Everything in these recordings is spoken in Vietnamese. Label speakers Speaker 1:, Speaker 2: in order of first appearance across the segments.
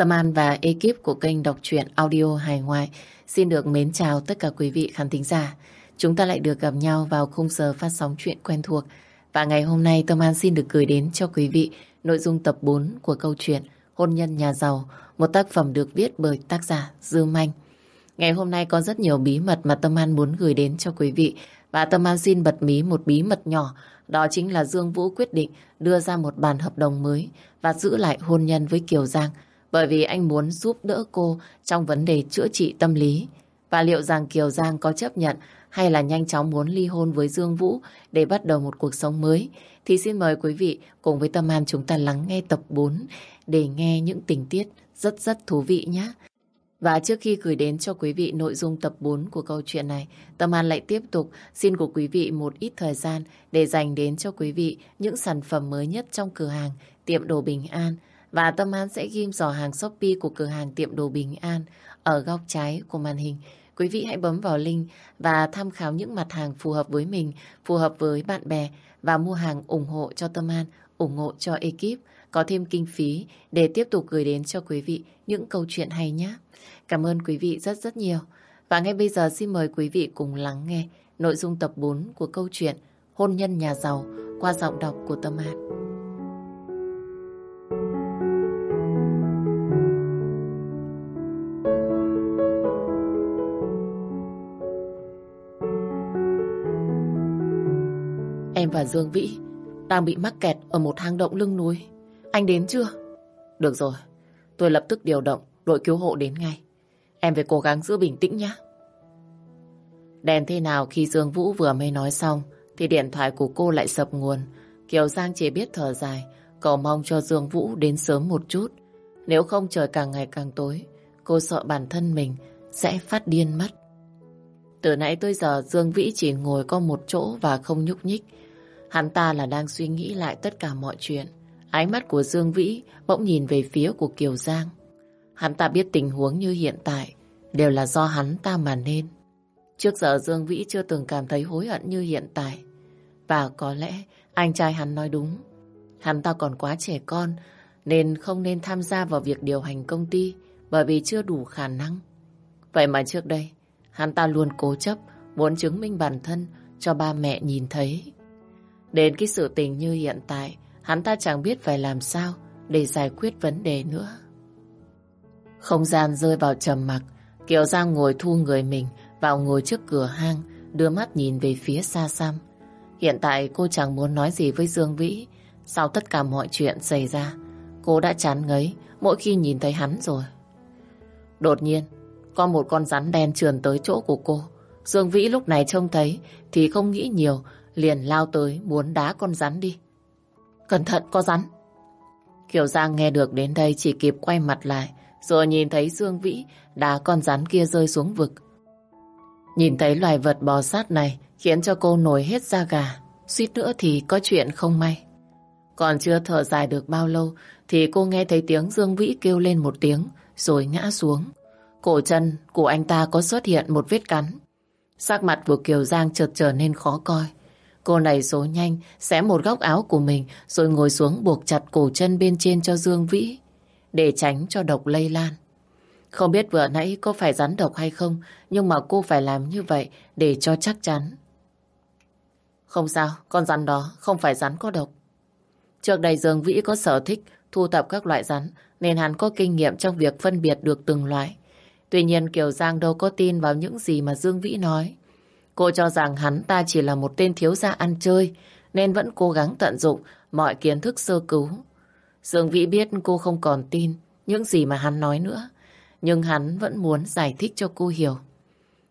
Speaker 1: Tâm An và ekip của kênh đọc truyện audio hài ngoại xin được mến chào tất cả quý vị khán thính giả. Chúng ta lại được gặp nhau vào khung giờ phát sóng chuyện quen thuộc. Và ngày hôm nay Tâm An xin được gửi đến cho quý vị nội dung tập 4 của câu chuyện Hôn nhân nhà giàu, một tác phẩm được viết bởi tác giả Dư Manh. Ngày hôm nay có rất nhiều bí mật mà Tâm An muốn gửi đến cho quý vị. Và Tâm An xin bật mí một bí mật nhỏ, đó chính là Dương Vũ quyết định đưa ra một bản hợp đồng mới và giữ lại hôn nhân với Kiều Giang bởi vì anh muốn giúp đỡ cô trong vấn đề chữa trị tâm lý. Và liệu rằng Kiều Giang có chấp nhận hay là nhanh chóng muốn ly hôn với Dương Vũ để bắt đầu một cuộc sống mới thì xin mời quý vị cùng với Tâm An chúng ta lắng nghe tập 4 để nghe những tình tiết rất rất thú vị nhé. Và trước khi gửi đến cho quý vị nội dung tập 4 của câu chuyện này, Tâm An lại tiếp tục xin của quý vị một ít thời gian để dành đến cho quý vị những sản phẩm mới nhất trong cửa hàng tiệm đồ Bình An. Và Tâm An sẽ ghim dò hàng Shopee của cửa hàng tiệm đồ Bình An ở góc trái của màn hình. Quý vị hãy bấm vào link và tham khảo những mặt hàng phù hợp với mình, phù hợp với bạn bè và mua hàng ủng hộ cho Tâm An, ủng hộ cho ekip, có thêm kinh phí để tiếp tục gửi đến cho quý vị những câu chuyện hay nhé. Cảm ơn quý vị rất rất nhiều. Và ngay bây giờ xin mời quý vị cùng lắng nghe nội dung tập 4 của câu chuyện Hôn nhân nhà giàu qua giọng đọc của Tâm An. Và Dương Vĩ đang bị mắc kẹt ở một hang động lưng núi. Anh đến chưa? Được rồi, tôi lập tức điều động đội cứu hộ đến ngay. Em phải cố gắng giữ bình tĩnh nhé. Đèn thế nào khi Dương Vũ vừa mới nói xong thì điện thoại của cô lại sập nguồn. Kiều Giang chỉ biết thở dài, cầu mong cho Dương Vũ đến sớm một chút. Nếu không trời càng ngày càng tối, cô sợ bản thân mình sẽ phát điên mất. Từ nãy tới giờ Dương Vĩ chỉ ngồi có một chỗ và không nhúc nhích. Hắn ta là đang suy nghĩ lại tất cả mọi chuyện. Ánh mắt của Dương Vĩ bỗng nhìn về phía của Kiều Giang. Hắn ta biết tình huống như hiện tại đều là do hắn ta mà nên. Trước giờ Dương Vĩ chưa từng cảm thấy hối hận như hiện tại. Và có lẽ anh trai hắn nói đúng. Hắn ta còn quá trẻ con nên không nên tham gia vào việc điều hành công ty bởi vì chưa đủ khả năng. Vậy mà trước đây, hắn ta luôn cố chấp muốn chứng minh bản thân cho ba mẹ nhìn thấy. Đến cái sự tình như hiện tại hắn ta chẳng biết phải làm sao để giải quyết vấn đề nữa. Không gian rơi vào trầm mặc, Kiều Giang ngồi thu người mình vào ngồi trước cửa hang, đưa mắt nhìn về phía xa xăm. Hiện tại cô chẳng muốn nói gì với Dương Vĩ. Sau tất cả mọi chuyện xảy ra, cô đã chán ngấy mỗi khi nhìn thấy hắn rồi. Đột nhiên, có một con rắn đen trườn tới chỗ của cô. Dương Vĩ lúc này trông thấy thì không nghĩ nhiều, liền lao tới muốn đá con rắn đi. Cẩn thận có rắn. Kiều Giang nghe được đến đây chỉ kịp quay mặt lại, rồi nhìn thấy Dương Vĩ đá con rắn kia rơi xuống vực. Nhìn thấy loài vật bò sát này khiến cho cô nổi hết da gà, suýt nữa thì có chuyện không may. Còn chưa thở dài được bao lâu thì cô nghe thấy tiếng Dương Vĩ kêu lên một tiếng rồi ngã xuống. Cổ chân của anh ta có xuất hiện một vết cắn. Sắc mặt của Kiều Giang chợt trở nên khó coi. Cô này số nhanh, xé một góc áo của mình rồi ngồi xuống buộc chặt cổ chân bên trên cho Dương Vĩ để tránh cho độc lây lan. Không biết vừa nãy có phải rắn độc hay không, nhưng mà cô phải làm như vậy để cho chắc chắn. Không sao, con rắn đó không phải rắn có độc. Trước đây Dương Vĩ có sở thích thu thập các loại rắn, nên hắn có kinh nghiệm trong việc phân biệt được từng loại. Tuy nhiên Kiều Giang đâu có tin vào những gì mà Dương Vĩ nói. Cô cho rằng hắn ta chỉ là một tên thiếu gia ăn chơi, nên vẫn cố gắng tận dụng mọi kiến thức sơ cứu. Dương Vĩ biết cô không còn tin những gì mà hắn nói nữa, nhưng hắn vẫn muốn giải thích cho cô hiểu.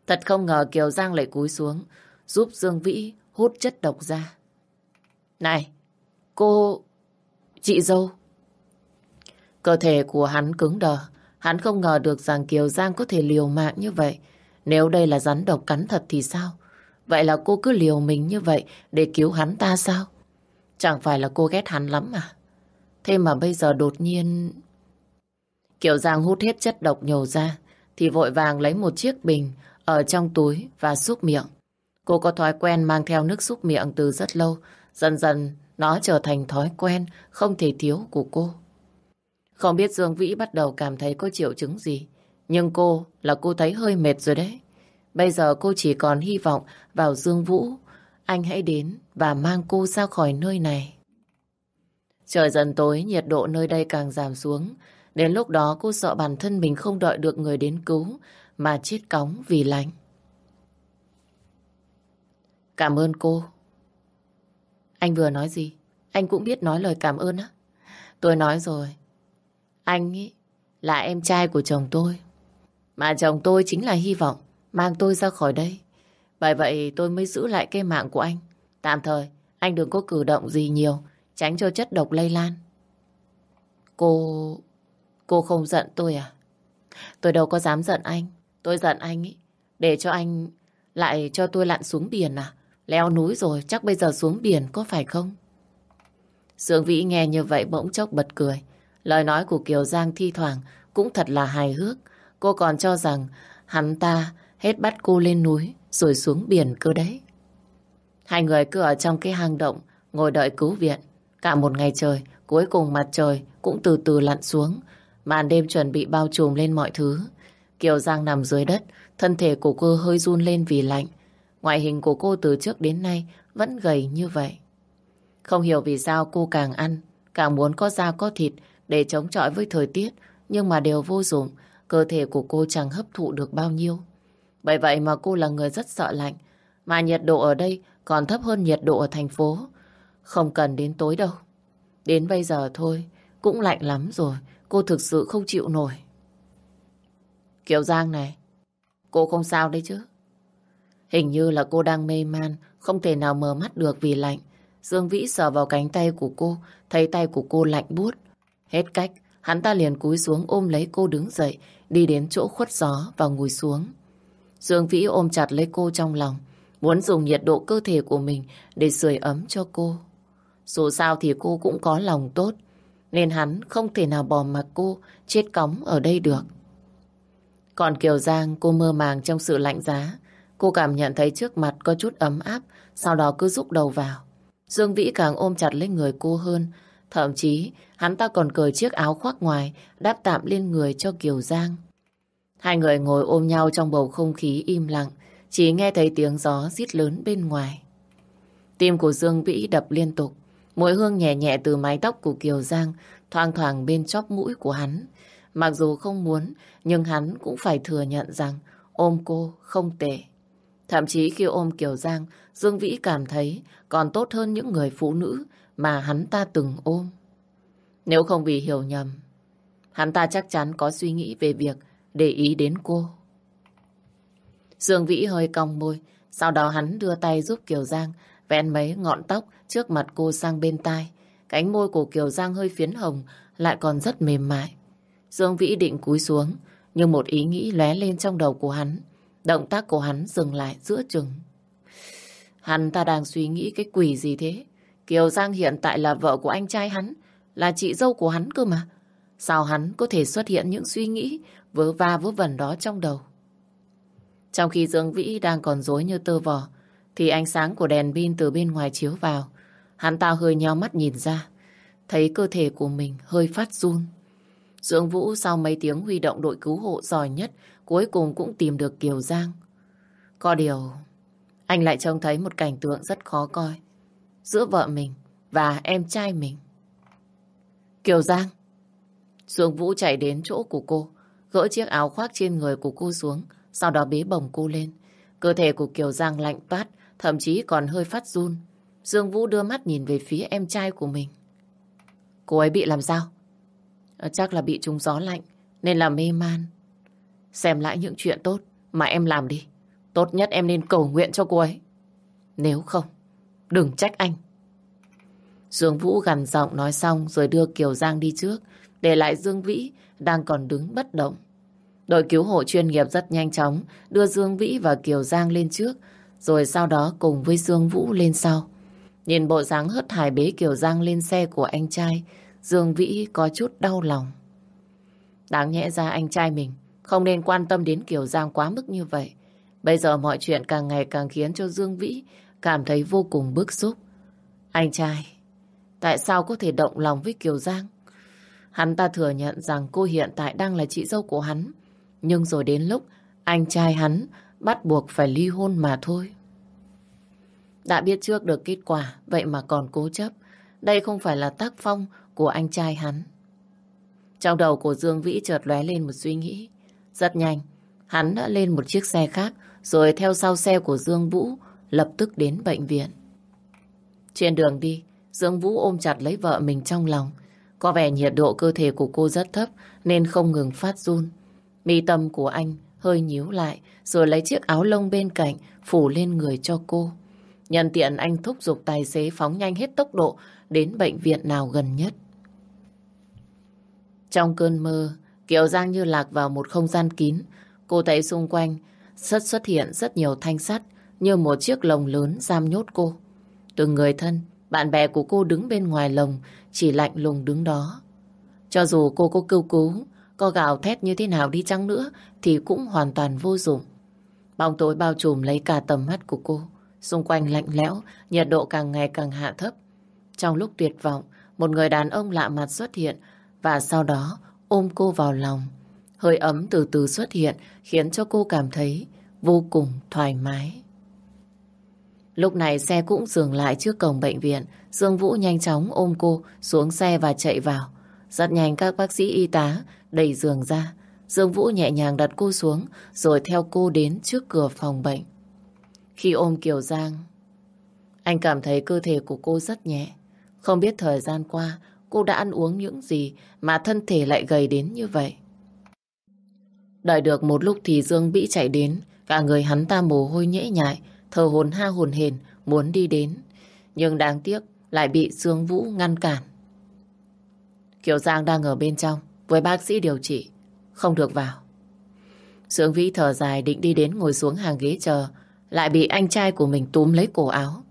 Speaker 1: Thật không ngờ Kiều Giang lại cúi xuống, giúp Dương Vĩ hút chất độc ra. Này, cô... chị dâu. Cơ thể của hắn cứng đờ, hắn không ngờ được rằng Kiều Giang có thể liều mạng như vậy. Nếu đây là rắn độc cắn thật thì sao? Vậy là cô cứ liều mình như vậy để cứu hắn ta sao? Chẳng phải là cô ghét hắn lắm à? Thế mà bây giờ đột nhiên... Kiều Giang hút hết chất độc nhổ ra, thì vội vàng lấy một chiếc bình ở trong túi và xúc miệng. Cô có thói quen mang theo nước xúc miệng từ rất lâu. Dần dần nó trở thành thói quen, không thể thiếu của cô. Không biết Dương Vĩ bắt đầu cảm thấy có triệu chứng gì. Nhưng cô là cô thấy hơi mệt rồi đấy. Bây giờ cô chỉ còn hy vọng vào Dương Vũ. Anh hãy đến và mang cô ra khỏi nơi này. Trời dần tối, nhiệt độ nơi đây càng giảm xuống. Đến lúc đó cô sợ bản thân mình không đợi được người đến cứu mà chết cóng vì lạnh. Cảm ơn cô. Anh vừa nói gì? Anh cũng biết nói lời cảm ơn á. Tôi nói rồi. Anh ấy là em trai của chồng tôi. Mà chồng tôi chính là hy vọng mang tôi ra khỏi đây. Bởi vậy tôi mới giữ lại cái mạng của anh. Tạm thời, anh đừng có cử động gì nhiều, tránh cho chất độc lây lan. Cô... cô không giận tôi à? Tôi đâu có dám giận anh. Tôi giận anh ý, để cho anh lại cho tôi lặn xuống biển à? Leo núi rồi, chắc bây giờ xuống biển có phải không? Sương Vĩ nghe như vậy bỗng chốc bật cười. Lời nói của Kiều Giang thi thoảng cũng thật là hài hước. Cô còn cho rằng hắn ta hết bắt cô lên núi rồi xuống biển cơ đấy. Hai người cứ ở trong cái hang động ngồi đợi cứu viện. Cả một ngày trời, cuối cùng mặt trời cũng từ từ lặn xuống. Màn đêm chuẩn bị bao trùm lên mọi thứ. Kiều Giang nằm dưới đất, thân thể của cô hơi run lên vì lạnh. Ngoại hình của cô từ trước đến nay vẫn gầy như vậy. Không hiểu vì sao cô càng ăn, càng muốn có da có thịt để chống chọi với thời tiết, nhưng mà đều vô dụng, cơ thể của cô chẳng hấp thụ được bao nhiêu. Bởi vậy mà cô là người rất sợ lạnh, mà nhiệt độ ở đây còn thấp hơn nhiệt độ ở thành phố. Không cần đến tối đâu. Đến bây giờ thôi, cũng lạnh lắm rồi, cô thực sự không chịu nổi. Kiều Giang này, cô không sao đấy chứ? Hình như là cô đang mê man, không thể nào mở mắt được vì lạnh. Dương Vĩ sờ vào cánh tay của cô, thấy tay của cô lạnh buốt. Hết cách, hắn ta liền cúi xuống ôm lấy cô đứng dậy, đi đến chỗ khuất gió và ngồi xuống. Dương Vĩ ôm chặt lấy cô trong lòng, muốn dùng nhiệt độ cơ thể của mình để sưởi ấm cho cô. Dù sao thì cô cũng có lòng tốt, nên hắn không thể nào bỏ mặc cô chết cóng ở đây được. Còn Kiều Giang cô mơ màng trong sự lạnh giá, cô cảm nhận thấy trước mặt có chút ấm áp, sau đó cứ rúc đầu vào. Dương Vĩ càng ôm chặt lấy người cô hơn. Thậm chí, hắn ta còn cởi chiếc áo khoác ngoài, đáp tạm lên người cho Kiều Giang. Hai người ngồi ôm nhau trong bầu không khí im lặng, chỉ nghe thấy tiếng gió rít lớn bên ngoài. Tim của Dương Vĩ đập liên tục, mùi hương nhẹ nhẹ từ mái tóc của Kiều Giang thoang thoảng bên chóp mũi của hắn. Mặc dù không muốn, nhưng hắn cũng phải thừa nhận rằng ôm cô không tệ. Thậm chí khi ôm Kiều Giang, Dương Vĩ cảm thấy còn tốt hơn những người phụ nữ mà hắn ta từng ôm. Nếu không vì hiểu nhầm, hắn ta chắc chắn có suy nghĩ về việc để ý đến cô. Dương Vĩ hơi cong môi, sau đó hắn đưa tay giúp Kiều Giang vén mấy ngọn tóc trước mặt cô sang bên tai. Cánh môi của Kiều Giang hơi phiến hồng, lại còn rất mềm mại. Dương Vĩ định cúi xuống, nhưng một ý nghĩ lóe lên trong đầu của hắn. Động tác của hắn dừng lại giữa chừng. Hắn ta đang suy nghĩ cái quỷ gì thế? Kiều Giang hiện tại là vợ của anh trai hắn, là chị dâu của hắn cơ mà. Sao hắn có thể xuất hiện những suy nghĩ vớ va vớ vẩn đó trong đầu? Trong khi Dương Vĩ đang còn dối như tơ vò, thì ánh sáng của đèn pin từ bên ngoài chiếu vào. Hắn ta hơi nheo mắt nhìn ra, thấy cơ thể của mình hơi phát run. Dương Vũ sau mấy tiếng huy động đội cứu hộ giỏi nhất, cuối cùng cũng tìm được Kiều Giang. Có điều, anh lại trông thấy một cảnh tượng rất khó coi giữa vợ mình và em trai mình. Kiều Giang. Dương Vũ chạy đến chỗ của cô, gỡ chiếc áo khoác trên người của cô xuống, sau đó bế bồng cô lên. Cơ thể của Kiều Giang lạnh toát, thậm chí còn hơi phát run. Dương Vũ đưa mắt nhìn về phía em trai của mình. Cô ấy bị làm sao? Ờ, chắc là bị trúng gió lạnh, nên là mê man. Xem lại những chuyện tốt mà em làm đi. Tốt nhất em nên cầu nguyện cho cô ấy. Nếu không, đừng trách anh. Dương Vũ gằn giọng nói xong rồi đưa Kiều Giang đi trước, để lại Dương Vĩ đang còn đứng bất động. Đội cứu hộ chuyên nghiệp rất nhanh chóng đưa Dương Vĩ và Kiều Giang lên trước, rồi sau đó cùng với Dương Vũ lên sau. Nhìn bộ dáng hớt hải bế Kiều Giang lên xe của anh trai, Dương Vĩ có chút đau lòng. Đáng nhẽ ra anh trai mình không nên quan tâm đến Kiều Giang quá mức như vậy. Bây giờ mọi chuyện càng ngày càng khiến cho Dương Vĩ cảm thấy vô cùng bức xúc. Anh trai, tại sao có thể động lòng với Kiều Giang? hắn ta thừa nhận rằng cô hiện tại đang là chị dâu của hắn. Nhưng rồi đến lúc anh trai hắn bắt buộc phải ly hôn mà thôi. Đã biết trước được kết quả, vậy mà còn cố chấp. Đây không phải là tác phong của anh trai hắn. Trong đầu của Dương Vĩ chợt lóe lên một suy nghĩ. Rất nhanh, hắn đã lên một chiếc xe khác, rồi theo sau xe của Dương Vũ, lập tức đến bệnh viện. Trên đường đi, Dương Vũ ôm chặt lấy vợ mình trong lòng. Có vẻ nhiệt độ cơ thể của cô rất thấp, nên không ngừng phát run. Mi tâm của anh hơi nhíu lại, rồi lấy chiếc áo lông bên cạnh, phủ lên người cho cô. Nhân tiện anh thúc giục tài xế phóng nhanh hết tốc độ đến bệnh viện nào gần nhất. Trong cơn mơ, Kiều Giang như lạc vào một không gian kín. Cô thấy xung quanh rất xuất hiện rất nhiều thanh sắt như một chiếc lồng lớn giam nhốt cô. Từng người thân, bạn bè của cô đứng bên ngoài lồng chỉ lạnh lùng đứng đó. Cho dù cô có kêu cứu, có gào thét như thế nào đi chăng nữa thì cũng hoàn toàn vô dụng. Bóng tối bao trùm lấy cả tầm mắt của cô. Xung quanh lạnh lẽo, nhiệt độ càng ngày càng hạ thấp. Trong lúc tuyệt vọng, một người đàn ông lạ mặt xuất hiện và sau đó ôm cô vào lòng. Hơi ấm từ từ xuất hiện khiến cho cô cảm thấy vô cùng thoải mái. Lúc này xe cũng dừng lại trước cổng bệnh viện. Dương Vũ nhanh chóng ôm cô xuống xe và chạy vào. Rất nhanh các bác sĩ y tá đẩy giường ra. Dương Vũ nhẹ nhàng đặt cô xuống rồi theo cô đến trước cửa phòng bệnh. Khi ôm Kiều Giang, anh cảm thấy cơ thể của cô rất nhẹ. Không biết thời gian qua cô đã ăn uống những gì mà thân thể lại gầy đến như vậy. Đợi được một lúc thì Dương Vĩ chạy đến, cả người hắn ta mồ hôi nhễ nhại, thờ hồn ha hồn hền, muốn đi đến. Nhưng đáng tiếc lại bị Dương Vũ ngăn cản. Kiều Giang đang ở bên trong, với bác sĩ điều trị, không được vào. Dương Vĩ thở dài định đi đến ngồi xuống hàng ghế chờ, lại bị anh trai của mình túm lấy cổ áo.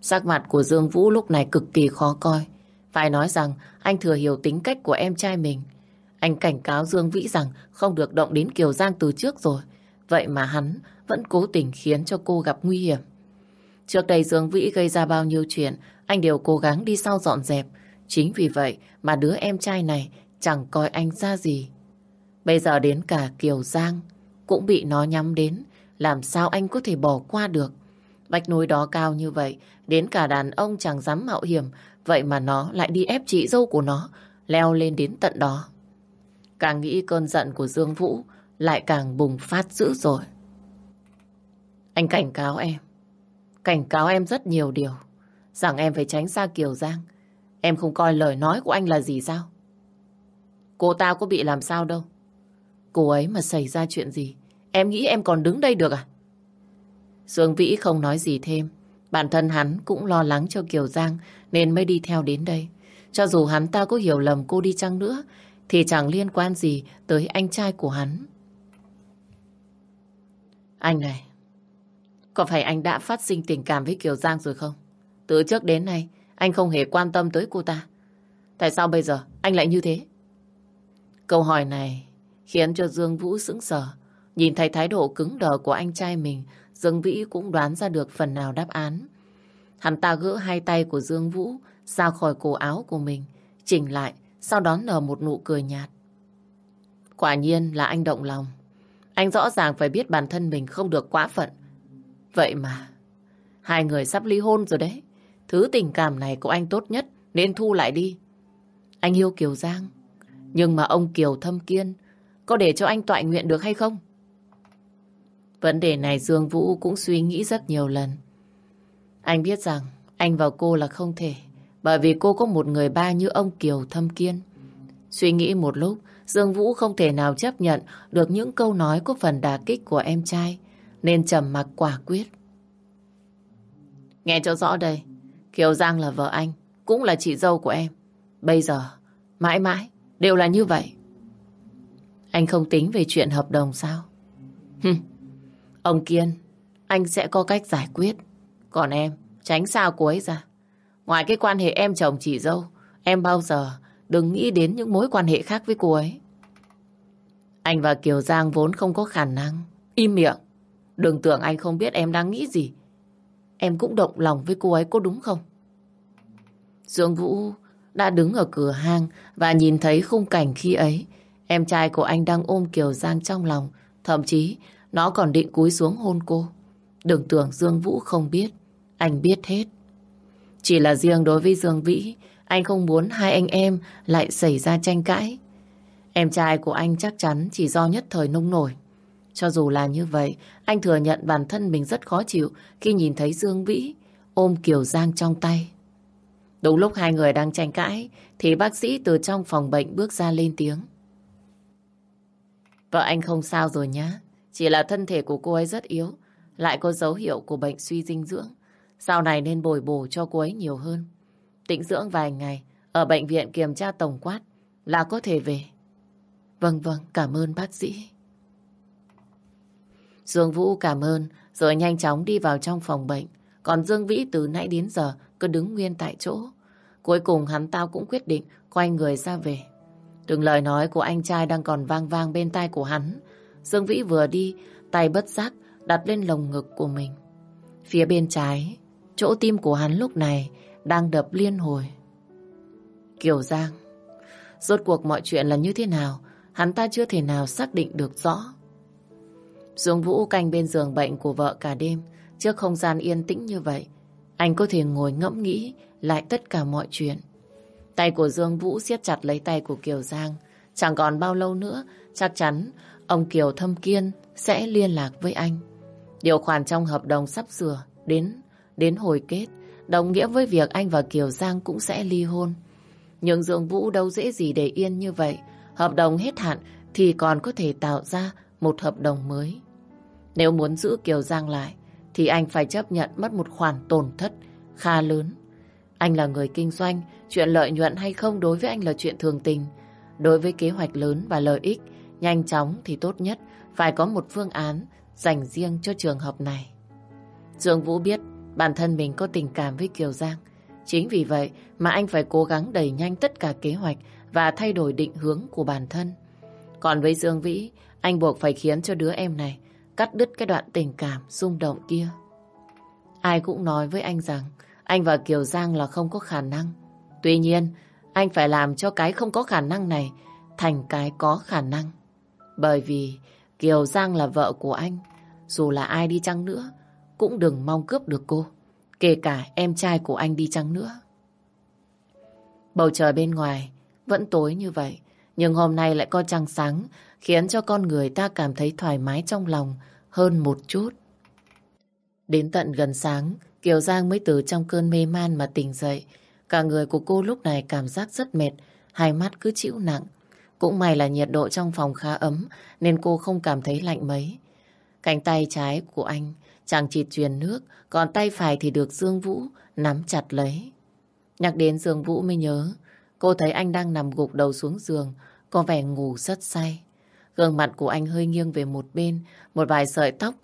Speaker 1: Sắc mặt của Dương Vũ lúc này cực kỳ khó coi. Phải nói rằng anh thừa hiểu tính cách của em trai mình. Anh cảnh cáo Dương Vĩ rằng không được động đến Kiều Giang từ trước rồi. Vậy mà hắn vẫn cố tình khiến cho cô gặp nguy hiểm. Trước đây Dương Vĩ gây ra bao nhiêu chuyện, anh đều cố gắng đi sau dọn dẹp. Chính vì vậy mà đứa em trai này chẳng coi anh ra gì. Bây giờ đến cả Kiều Giang cũng bị nó nhắm đến. Làm sao anh có thể bỏ qua được? Vách núi đó cao như vậy, đến cả đàn ông chẳng dám mạo hiểm, vậy mà nó lại đi ép chị dâu của nó, leo lên đến tận đó. Càng nghĩ cơn giận của Dương Vũ lại càng bùng phát dữ rồi. Anh cảnh cáo em, cảnh cáo em rất nhiều điều, rằng em phải tránh xa Kiều Giang. Em không coi lời nói của anh là gì sao? Cô ta có bị làm sao đâu. Cô ấy mà xảy ra chuyện gì, em nghĩ em còn đứng đây được à? Dương Vĩ không nói gì thêm. Bản thân hắn cũng lo lắng cho Kiều Giang nên mới đi theo đến đây. Cho dù hắn ta có hiểu lầm cô đi chăng nữa thì chẳng liên quan gì tới anh trai của hắn. Anh này, có phải anh đã phát sinh tình cảm với Kiều Giang rồi không? Từ trước đến nay, anh không hề quan tâm tới cô ta. Tại sao bây giờ anh lại như thế? Câu hỏi này khiến cho Dương Vũ sững sờ. Nhìn thấy thái độ cứng đờ của anh trai mình, Dương Vĩ cũng đoán ra được phần nào đáp án. Hắn ta gỡ hai tay của Dương Vũ ra khỏi cổ áo của mình, chỉnh lại, sau đó nở một nụ cười nhạt. Quả nhiên là anh động lòng. Anh rõ ràng phải biết bản thân mình không được quá phận. Vậy mà, hai người sắp ly hôn rồi đấy. Thứ tình cảm này của anh tốt nhất nên thu lại đi. Anh yêu Kiều Giang, nhưng mà ông Kiều thâm kiên có để cho anh tọa nguyện được hay không? Vấn đề này Dương Vũ cũng suy nghĩ rất nhiều lần. Anh biết rằng anh và cô là không thể, bởi vì cô có một người ba như ông Kiều Thâm Kiên. Suy nghĩ một lúc, Dương Vũ không thể nào chấp nhận được những câu nói có phần đả kích của em trai, nên trầm mặc quả quyết. Nghe cho rõ đây, Kiều Giang là vợ anh, cũng là chị dâu của em. Bây giờ, mãi mãi, đều là như vậy. Anh không tính về chuyện hợp đồng sao? Hừm, Ông Kiên, anh sẽ có cách giải quyết. Còn em, tránh xa cô ấy ra. Ngoài cái quan hệ em chồng chị dâu, em bao giờ đừng nghĩ đến những mối quan hệ khác với cô ấy. Anh và Kiều Giang vốn không có khả năng. Im miệng. Đừng tưởng anh không biết em đang nghĩ gì. Em cũng động lòng với cô ấy có đúng không? Dương Vũ đã đứng ở cửa hang và nhìn thấy khung cảnh khi ấy. Em trai của anh đang ôm Kiều Giang trong lòng, thậm chí nó còn định cúi xuống hôn cô. Đừng tưởng Dương Vũ không biết, anh biết hết. Chỉ là riêng đối với Dương Vĩ, anh không muốn hai anh em lại xảy ra tranh cãi. Em trai của anh chắc chắn chỉ do nhất thời nông nổi. Cho dù là như vậy, anh thừa nhận bản thân mình rất khó chịu khi nhìn thấy Dương Vĩ ôm Kiều Giang trong tay. Đúng lúc hai người đang tranh cãi, thì bác sĩ từ trong phòng bệnh bước ra lên tiếng. Vợ anh không sao rồi nhá. Chỉ là thân thể của cô ấy rất yếu, lại có dấu hiệu của bệnh suy dinh dưỡng. Sau này nên bồi bổ cho cô ấy nhiều hơn. Tĩnh dưỡng vài ngày, ở bệnh viện kiểm tra tổng quát là có thể về. Vâng vâng, cảm ơn bác sĩ. Dương Vũ cảm ơn, rồi nhanh chóng đi vào trong phòng bệnh. Còn Dương Vĩ từ nãy đến giờ cứ đứng nguyên tại chỗ. Cuối cùng hắn tao cũng quyết định quay người ra về. Từng lời nói của anh trai đang còn vang vang bên tai của hắn. Dương Vĩ vừa đi, tay bất giác đặt lên lồng ngực của mình. Phía bên trái, chỗ tim của hắn lúc này đang đập liên hồi. Kiều Giang, rốt cuộc mọi chuyện là như thế nào, hắn ta chưa thể nào xác định được rõ. Dương Vũ canh bên giường bệnh của vợ cả đêm, trước không gian yên tĩnh như vậy. Anh có thể ngồi ngẫm nghĩ lại tất cả mọi chuyện. Tay của Dương Vũ siết chặt lấy tay của Kiều Giang. Chẳng còn bao lâu nữa, chắc chắn ông Kiều Thâm Kiên sẽ liên lạc với anh. Điều khoản trong hợp đồng sắp sửa đến đến hồi kết, đồng nghĩa với việc anh và Kiều Giang cũng sẽ ly hôn. Nhưng Dương Vũ đâu dễ gì để yên như vậy. Hợp đồng hết hạn thì còn có thể tạo ra một hợp đồng mới. Nếu muốn giữ Kiều Giang lại, thì anh phải chấp nhận mất một khoản tổn thất khá lớn. Anh là người kinh doanh, chuyện lợi nhuận hay không đối với anh là chuyện thường tình. Đối với kế hoạch lớn và lợi ích, nhanh chóng thì tốt nhất phải có một phương án dành riêng cho trường hợp này. Dương Vũ biết bản thân mình có tình cảm với Kiều Giang. Chính vì vậy mà anh phải cố gắng đẩy nhanh tất cả kế hoạch và thay đổi định hướng của bản thân. Còn với Dương Vĩ, anh buộc phải khiến cho đứa em này cắt đứt cái đoạn tình cảm rung động kia. Ai cũng nói với anh rằng anh và Kiều Giang là không có khả năng. Tuy nhiên, anh phải làm cho cái không có khả năng này thành cái có khả năng. Bởi vì Kiều Giang là vợ của anh, dù là ai đi chăng nữa, cũng đừng mong cướp được cô, kể cả em trai của anh đi chăng nữa. Bầu trời bên ngoài vẫn tối như vậy, nhưng hôm nay lại có trăng sáng, khiến cho con người ta cảm thấy thoải mái trong lòng hơn một chút. Đến tận gần sáng, Kiều Giang mới từ trong cơn mê man mà tỉnh dậy. Cả người của cô lúc này cảm giác rất mệt, hai mắt cứ chịu nặng. Cũng may là nhiệt độ trong phòng khá ấm nên cô không cảm thấy lạnh mấy. Cánh tay trái của anh chẳng chỉ truyền nước, còn tay phải thì được Dương Vũ nắm chặt lấy. Nhắc đến Dương Vũ mới nhớ, cô thấy anh đang nằm gục đầu xuống giường, có vẻ ngủ rất say. Gương mặt của anh hơi nghiêng về một bên, một vài sợi tóc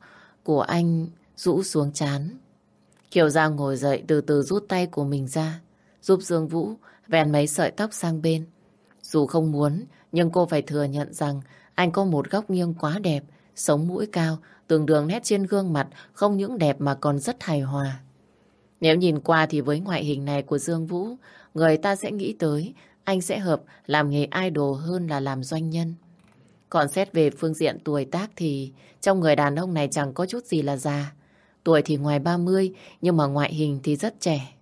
Speaker 1: của anh rũ xuống chán. Kiều Giang ngồi dậy từ từ rút tay của mình ra, giúp Dương Vũ vèn mấy sợi tóc sang bên. Dù không muốn, nhưng cô phải thừa nhận rằng anh có một góc nghiêng quá đẹp, sống mũi cao, tường đường nét trên gương mặt không những đẹp mà còn rất hài hòa. Nếu nhìn qua thì với ngoại hình này của Dương Vũ, người ta sẽ nghĩ tới anh sẽ hợp làm nghề idol hơn là làm doanh nhân. Còn xét về phương diện tuổi tác thì trong người đàn ông này chẳng có chút gì là già. Tuổi thì ngoài 30 nhưng mà ngoại hình thì rất trẻ.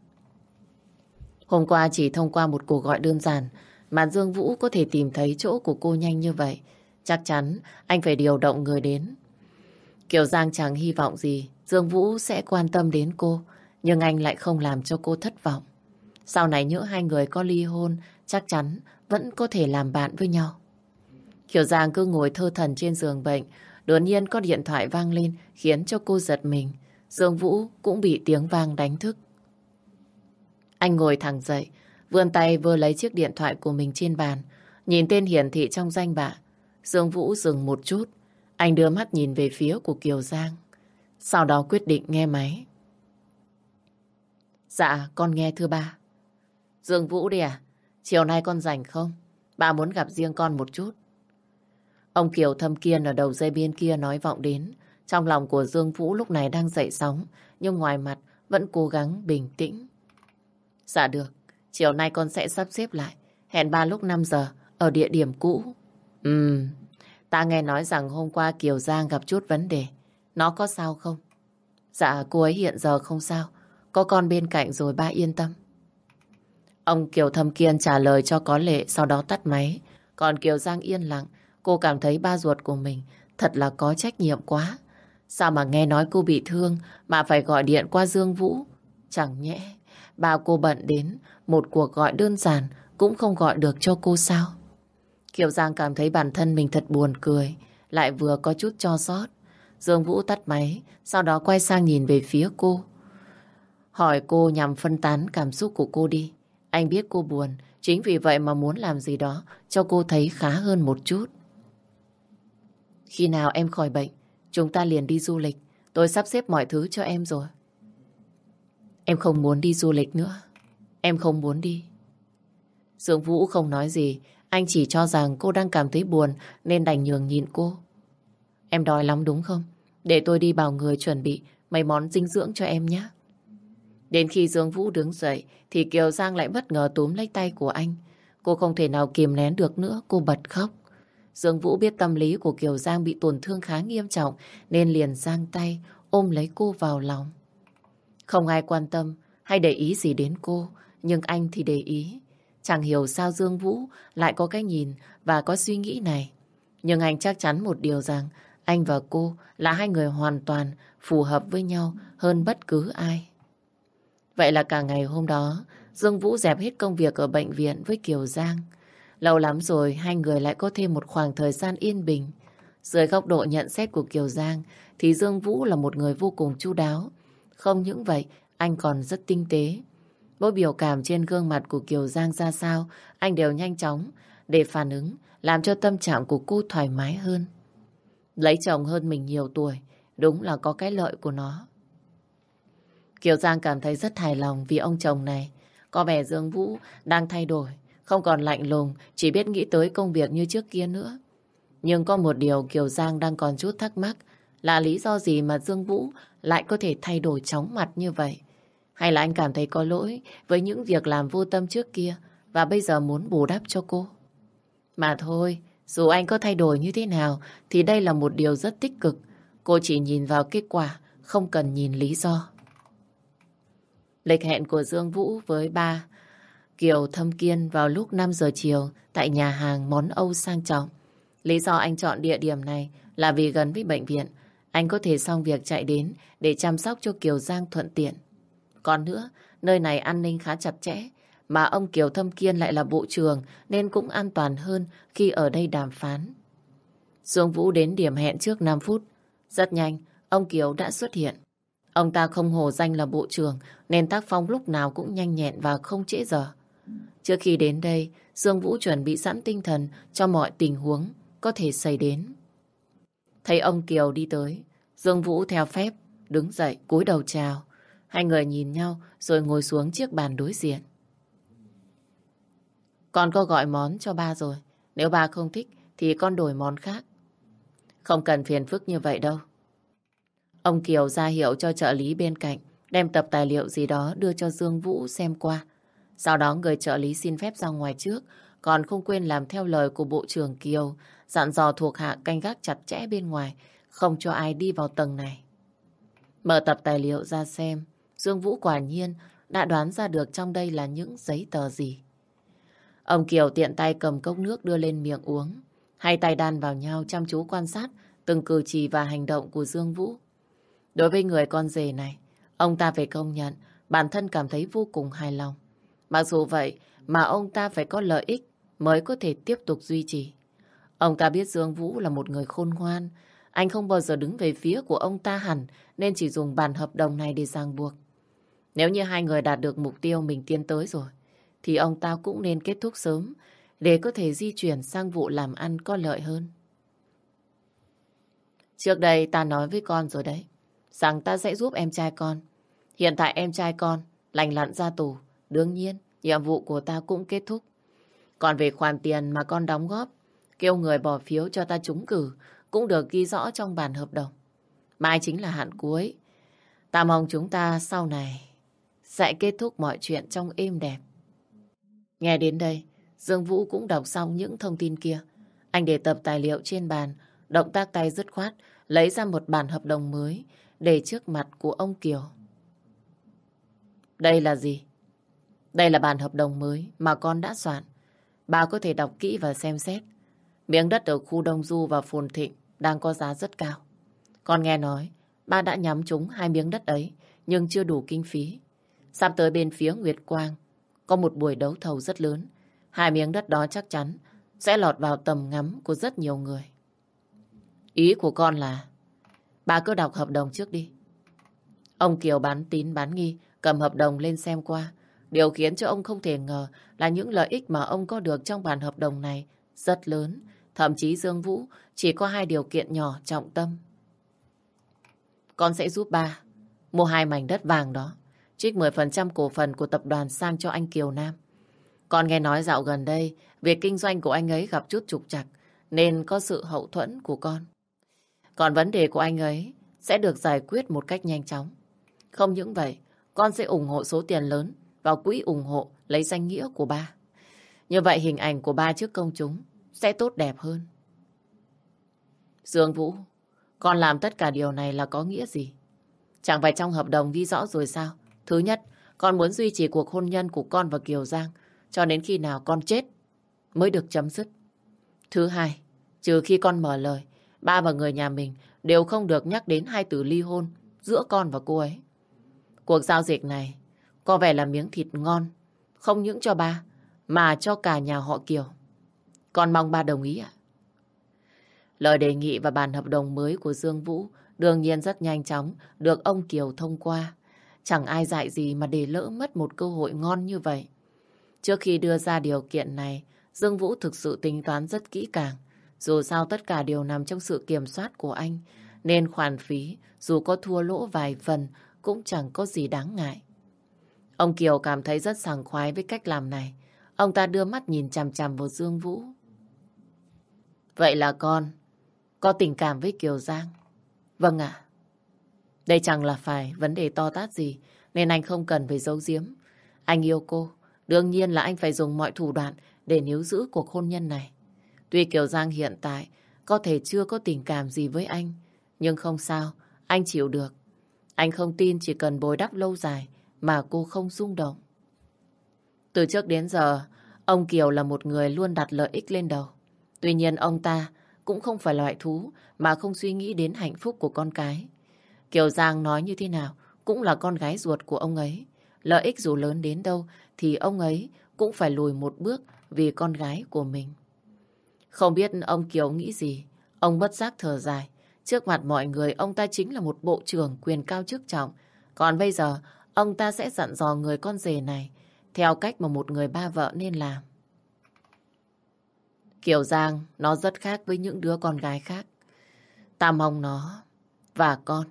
Speaker 1: Hôm qua chỉ thông qua một cuộc gọi đơn giản mà Dương Vũ có thể tìm thấy chỗ của cô nhanh như vậy. Chắc chắn anh phải điều động người đến. Kiều Giang chẳng hy vọng gì, Dương Vũ sẽ quan tâm đến cô, nhưng anh lại không làm cho cô thất vọng. Sau này nhỡ hai người có ly hôn, chắc chắn vẫn có thể làm bạn với nhau. Kiều Giang cứ ngồi thơ thần trên giường bệnh, đột nhiên có điện thoại vang lên khiến cho cô giật mình. Dương Vũ cũng bị tiếng vang đánh thức. Anh ngồi thẳng dậy, vươn tay vừa lấy chiếc điện thoại của mình trên bàn, nhìn tên hiển thị trong danh bạ. Dương Vũ dừng một chút, anh đưa mắt nhìn về phía của Kiều Giang. Sau đó quyết định nghe máy. Dạ, con nghe thưa ba. Dương Vũ đi à? Chiều nay con rảnh không? Ba muốn gặp riêng con một chút. Ông Kiều Thâm Kiên ở đầu dây bên kia nói vọng đến. Trong lòng của Dương Vũ lúc này đang dậy sóng, nhưng ngoài mặt vẫn cố gắng bình tĩnh. Dạ được, Chiều nay con sẽ sắp xếp lại. Hẹn ba lúc 5 giờ ở địa điểm cũ. Ừm, ta nghe nói rằng hôm qua Kiều Giang gặp chút vấn đề. Nó có sao không? Dạ, cô ấy hiện giờ không sao. Có con bên cạnh rồi ba yên tâm. Ông Kiều Thâm Kiên trả lời cho có lệ sau đó tắt máy. Còn Kiều Giang yên lặng, cô cảm thấy ba ruột của mình thật là có trách nhiệm quá. Sao mà nghe nói cô bị thương mà phải gọi điện qua Dương Vũ? Chẳng nhẽ ba cô bận đến một cuộc gọi đơn giản cũng không gọi được cho cô sao? Kiều Giang cảm thấy bản thân mình thật buồn cười, lại vừa có chút cho sót. Dương Vũ tắt máy, sau đó quay sang nhìn về phía cô. Hỏi cô nhằm phân tán cảm xúc của cô đi. Anh biết cô buồn, chính vì vậy mà muốn làm gì đó cho cô thấy khá hơn một chút. Khi nào em khỏi bệnh, chúng ta liền đi du lịch. Tôi sắp xếp mọi thứ cho em rồi. Em không muốn đi du lịch nữa. Em không muốn đi. Dương Vũ không nói gì. Anh chỉ cho rằng cô đang cảm thấy buồn nên đành nhường nhịn cô. Em đói lắm đúng không? Để tôi đi bảo người chuẩn bị mấy món dinh dưỡng cho em nhé. Đến khi Dương Vũ đứng dậy thì Kiều Giang lại bất ngờ túm lấy tay của anh. Cô không thể nào kìm nén được nữa, cô bật khóc. Dương Vũ biết tâm lý của Kiều Giang bị tổn thương khá nghiêm trọng nên liền giang tay ôm lấy cô vào lòng. Không ai quan tâm hay để ý gì đến cô, nhưng anh thì để ý. Chẳng hiểu sao Dương Vũ lại có cái nhìn và có suy nghĩ này. Nhưng anh chắc chắn một điều rằng anh và cô là hai người hoàn toàn phù hợp với nhau hơn bất cứ ai. Vậy là cả ngày hôm đó, Dương Vũ dẹp hết công việc ở bệnh viện với Kiều Giang. Lâu lắm rồi hai người lại có thêm một khoảng thời gian yên bình. Dưới góc độ nhận xét của Kiều Giang thì Dương Vũ là một người vô cùng chu đáo. Không những vậy, anh còn rất tinh tế. Mỗi biểu cảm trên gương mặt của Kiều Giang ra sao, anh đều nhanh chóng để phản ứng, làm cho tâm trạng của cô thoải mái hơn. Lấy chồng hơn mình nhiều tuổi, đúng là có cái lợi của nó. Kiều Giang cảm thấy rất hài lòng vì ông chồng này. Có vẻ Dương Vũ đang thay đổi, không còn lạnh lùng, chỉ biết nghĩ tới công việc như trước kia nữa. Nhưng có một điều Kiều Giang đang còn chút thắc mắc là lý do gì mà Dương Vũ lại có thể thay đổi chóng mặt như vậy? Hay là anh cảm thấy có lỗi với những việc làm vô tâm trước kia và bây giờ muốn bù đắp cho cô? Mà thôi, dù anh có thay đổi như thế nào thì đây là một điều rất tích cực. Cô chỉ nhìn vào kết quả, không cần nhìn lý do. Lịch hẹn của Dương Vũ với ba Kiều Thâm Kiên vào lúc 5 giờ chiều tại nhà hàng món Âu sang trọng. Lý do anh chọn địa điểm này là vì gần với bệnh viện. Anh có thể xong việc chạy đến để chăm sóc cho Kiều Giang thuận tiện. Còn nữa, nơi này an ninh khá chặt chẽ, mà ông Kiều Thâm Kiên lại là bộ trưởng nên cũng an toàn hơn khi ở đây đàm phán. Dương Vũ đến điểm hẹn trước 5 phút. Rất nhanh, ông Kiều đã xuất hiện. Ông ta không hồ danh là bộ trưởng nên tác phong lúc nào cũng nhanh nhẹn và không trễ giờ. Trước khi đến đây, Dương Vũ chuẩn bị sẵn tinh thần cho mọi tình huống có thể xảy đến. Thấy ông Kiều đi tới, Dương Vũ theo phép, đứng dậy cúi đầu chào. Hai người nhìn nhau rồi ngồi xuống chiếc bàn đối diện. Con có gọi món cho ba rồi. Nếu ba không thích thì con đổi món khác. Không cần phiền phức như vậy đâu. Ông Kiều ra hiệu cho trợ lý bên cạnh, đem tập tài liệu gì đó đưa cho Dương Vũ xem qua. Sau đó người trợ lý xin phép ra ngoài trước, còn không quên làm theo lời của Bộ trưởng Kiều, dặn dò thuộc hạ canh gác chặt chẽ bên ngoài, không cho ai đi vào tầng này. Mở tập tài liệu ra xem, Dương Vũ quả nhiên đã đoán ra được trong đây là những giấy tờ gì. Ông Kiều tiện tay cầm cốc nước đưa lên miệng uống, hai tay đan vào nhau chăm chú quan sát từng cử chỉ và hành động của Dương Vũ. Đối với người con rể này, ông ta phải công nhận bản thân cảm thấy vô cùng hài lòng. Mặc dù vậy mà ông ta phải có lợi ích mới có thể tiếp tục duy trì. Ông ta biết Dương Vũ là một người khôn ngoan. Anh không bao giờ đứng về phía của ông ta hẳn, nên chỉ dùng bản hợp đồng này để ràng buộc. Nếu như hai người đạt được mục tiêu mình tiến tới rồi, thì ông ta cũng nên kết thúc sớm để có thể di chuyển sang vụ làm ăn có lợi hơn. Trước đây ta nói với con rồi đấy, rằng ta sẽ giúp em trai con. Hiện tại em trai con lành lặn ra tù. Đương nhiên, nhiệm vụ của ta cũng kết thúc. Còn về khoản tiền mà con đóng góp, kêu người bỏ phiếu cho ta trúng cử, cũng được ghi rõ trong bản hợp đồng. Mai chính là hạn cuối. Ta mong chúng ta sau này sẽ kết thúc mọi chuyện trong êm đẹp. Nghe đến đây, Dương Vũ cũng đọc xong những thông tin kia. Anh để tập tài liệu trên bàn, động tác tay dứt khoát, lấy ra một bản hợp đồng mới để trước mặt của ông Kiều. Đây là gì? Đây là bản hợp đồng mới mà con đã soạn. Bà có thể đọc kỹ và xem xét. Miếng đất ở khu Đông Du và Phồn Thịnh đang có giá rất cao. Con nghe nói, ba đã nhắm trúng hai miếng đất ấy, nhưng chưa đủ kinh phí. Sắp tới bên phía Nguyệt Quang, có một buổi đấu thầu rất lớn. Hai miếng đất đó chắc chắn sẽ lọt vào tầm ngắm của rất nhiều người. Ý của con là, bà cứ đọc hợp đồng trước đi. Ông Kiều bán tín bán nghi, cầm hợp đồng lên xem qua. Điều khiến cho ông không thể ngờ là những lợi ích mà ông có được trong bản hợp đồng này rất lớn. Thậm chí Dương Vũ chỉ có hai điều kiện nhỏ trọng tâm. Con sẽ giúp ba mua hai mảnh đất vàng đó. Trích 10% cổ phần của tập đoàn sang cho anh Kiều Nam. Con nghe nói dạo gần đây, việc kinh doanh của anh ấy gặp chút trục trặc, nên có sự hậu thuẫn của con. Còn vấn đề của anh ấy sẽ được giải quyết một cách nhanh chóng. Không những vậy, con sẽ ủng hộ số tiền lớn vào quỹ ủng hộ lấy danh nghĩa của ba. Như vậy hình ảnh của ba trước công chúng sẽ tốt đẹp hơn. Dương Vũ, con làm tất cả điều này là có nghĩa gì? Chẳng phải trong hợp đồng ghi rõ rồi sao? Thứ nhất, con muốn duy trì cuộc hôn nhân của con và Kiều Giang cho đến khi nào con chết mới được chấm dứt. Thứ hai, trừ khi con mở lời, ba và người nhà mình đều không được nhắc đến hai từ ly hôn giữa con và cô ấy. Cuộc giao dịch này có vẻ là miếng thịt ngon, không những cho ba, mà cho cả nhà họ Kiều. Con mong ba đồng ý ạ. Lời đề nghị và bản hợp đồng mới của Dương Vũ đương nhiên rất nhanh chóng được ông Kiều thông qua. Chẳng ai dạy gì mà để lỡ mất một cơ hội ngon như vậy. Trước khi đưa ra điều kiện này, Dương Vũ thực sự tính toán rất kỹ càng. Dù sao tất cả đều nằm trong sự kiểm soát của anh, nên khoản phí dù có thua lỗ vài phần cũng chẳng có gì đáng ngại. Ông Kiều cảm thấy rất sảng khoái với cách làm này. Ông ta đưa mắt nhìn chằm chằm vào Dương Vũ. Vậy là con có tình cảm với Kiều Giang? Vâng ạ. Đây chẳng là phải vấn đề to tát gì, nên anh không cần phải giấu giếm. Anh yêu cô, đương nhiên là anh phải dùng mọi thủ đoạn để níu giữ cuộc hôn nhân này. Tuy Kiều Giang hiện tại có thể chưa có tình cảm gì với anh, nhưng không sao, anh chịu được. Anh không tin chỉ cần bồi đắp lâu dài mà cô không rung động. Từ trước đến giờ, ông Kiều là một người luôn đặt lợi ích lên đầu. Tuy nhiên ông ta cũng không phải loại thú mà không suy nghĩ đến hạnh phúc của con cái. Kiều Giang nói như thế nào cũng là con gái ruột của ông ấy. Lợi ích dù lớn đến đâu thì ông ấy cũng phải lùi một bước vì con gái của mình. Không biết ông Kiều nghĩ gì, ông bất giác thở dài. Trước mặt mọi người, ông ta chính là một bộ trưởng quyền cao chức trọng. Còn bây giờ, ông ta sẽ dặn dò người con rể này theo cách mà một người ba vợ nên làm. Kiều Giang, nó rất khác với những đứa con gái khác. Ta mong nó và con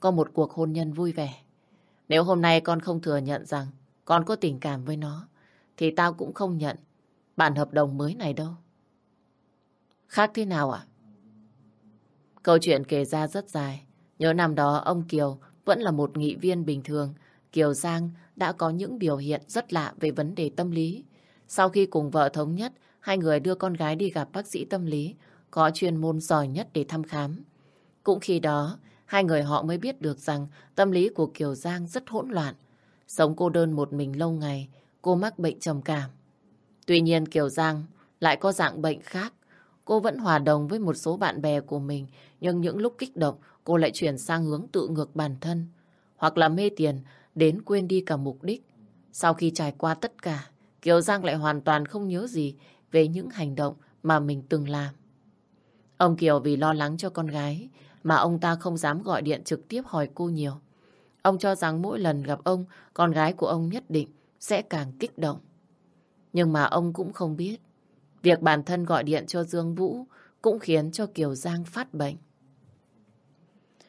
Speaker 1: có một cuộc hôn nhân vui vẻ. Nếu hôm nay con không thừa nhận rằng con có tình cảm với nó, thì tao cũng không nhận bản hợp đồng mới này đâu. Khác thế nào ạ? Câu chuyện kể ra rất dài. Nhớ năm đó ông Kiều vẫn là một nghị viên bình thường. Kiều Giang đã có những biểu hiện rất lạ về vấn đề tâm lý. Sau khi cùng vợ thống nhất, hai người đưa con gái đi gặp bác sĩ tâm lý, có chuyên môn giỏi nhất để thăm khám. Cũng khi đó, hai người họ mới biết được rằng tâm lý của Kiều Giang rất hỗn loạn. Sống cô đơn một mình lâu ngày, cô mắc bệnh trầm cảm. Tuy nhiên Kiều Giang lại có dạng bệnh khác. Cô vẫn hòa đồng với một số bạn bè của mình, nhưng những lúc kích động, cô lại chuyển sang hướng tự ngược bản thân. Hoặc là mê tiền, đến quên đi cả mục đích. Sau khi trải qua tất cả, Kiều Giang lại hoàn toàn không nhớ gì về những hành động mà mình từng làm. Ông Kiều vì lo lắng cho con gái mà ông ta không dám gọi điện trực tiếp hỏi cô nhiều. Ông cho rằng mỗi lần gặp ông, con gái của ông nhất định sẽ càng kích động. Nhưng mà ông cũng không biết, việc bản thân gọi điện cho Dương Vũ cũng khiến cho Kiều Giang phát bệnh.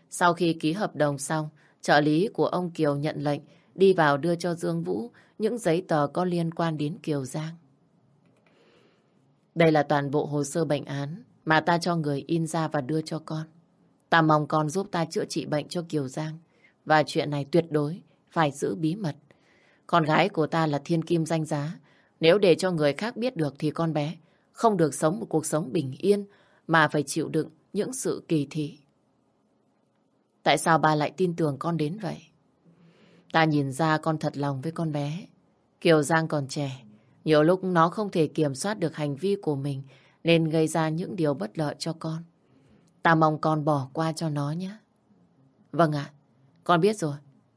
Speaker 1: Sau khi ký hợp đồng xong, trợ lý của ông Kiều nhận lệnh, đi vào đưa cho Dương Vũ những giấy tờ có liên quan đến Kiều Giang. Đây là toàn bộ hồ sơ bệnh án mà ta cho người in ra và đưa cho con. Ta mong con giúp ta chữa trị bệnh cho Kiều Giang. Và chuyện này tuyệt đối phải giữ bí mật. Con gái của ta là thiên kim danh giá. Nếu để cho người khác biết được thì con bé không được sống một cuộc sống bình yên mà phải chịu đựng những sự kỳ thị. Tại sao bà lại tin tưởng con đến vậy? Ta nhìn ra con thật lòng với con bé. Kiều Giang còn trẻ, nhiều lúc nó không thể kiểm soát được hành vi của mình nên gây ra những điều bất lợi cho con. Ta mong con bỏ qua cho nó nhé. Vâng ạ, con biết rồi.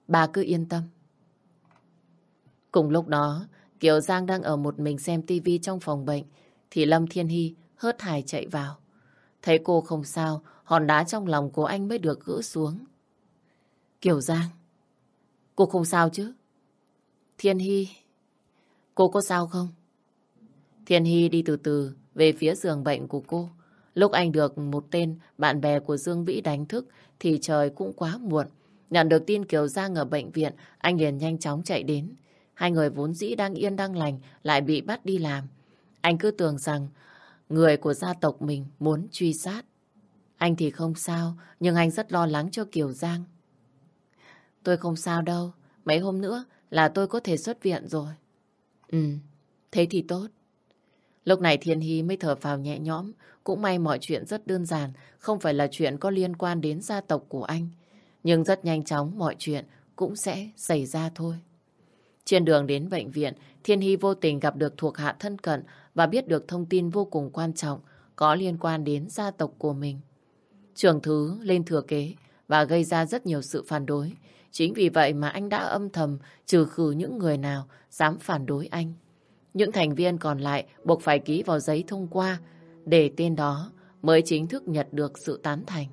Speaker 1: Bà cứ yên tâm. Cùng lúc đó, Kiều Giang đang ở một mình xem tivi trong phòng bệnh thì Lâm Thiên Hy hớt hải chạy vào. Thấy cô không sao, hòn đá trong lòng của anh mới được gỡ xuống. Kiều Giang, cô không sao chứ? Thiên Hy, cô có sao không? Thiên Hy đi từ từ về phía giường bệnh của cô. Lúc anh được một tên bạn bè của Dương Vĩ đánh thức thì trời cũng quá muộn. Nhận được tin Kiều Giang ở bệnh viện, anh liền nhanh chóng chạy đến. Hai người vốn dĩ đang yên đang lành lại bị bắt đi làm. Anh cứ tưởng rằng người của gia tộc mình muốn truy sát. Anh thì không sao, nhưng anh rất lo lắng cho Kiều Giang. Tôi không sao đâu, mấy hôm nữa là tôi có thể xuất viện rồi. Ừ, thế thì tốt. Lúc này Thiên Hy mới thở phào nhẹ nhõm, cũng may mọi chuyện rất đơn giản, không phải là chuyện có liên quan đến gia tộc của anh. Nhưng rất nhanh chóng mọi chuyện cũng sẽ xảy ra thôi. Trên đường đến bệnh viện, Thiên Hy vô tình gặp được thuộc hạ thân cận và biết được thông tin vô cùng quan trọng có liên quan đến gia tộc của mình. Trường Thứ lên thừa kế và gây ra rất nhiều sự phản đối. Chính vì vậy mà anh đã âm thầm trừ khử những người nào dám phản đối anh. Những thành viên còn lại buộc phải ký vào giấy thông qua để tên đó mới chính thức nhận được sự tán thành.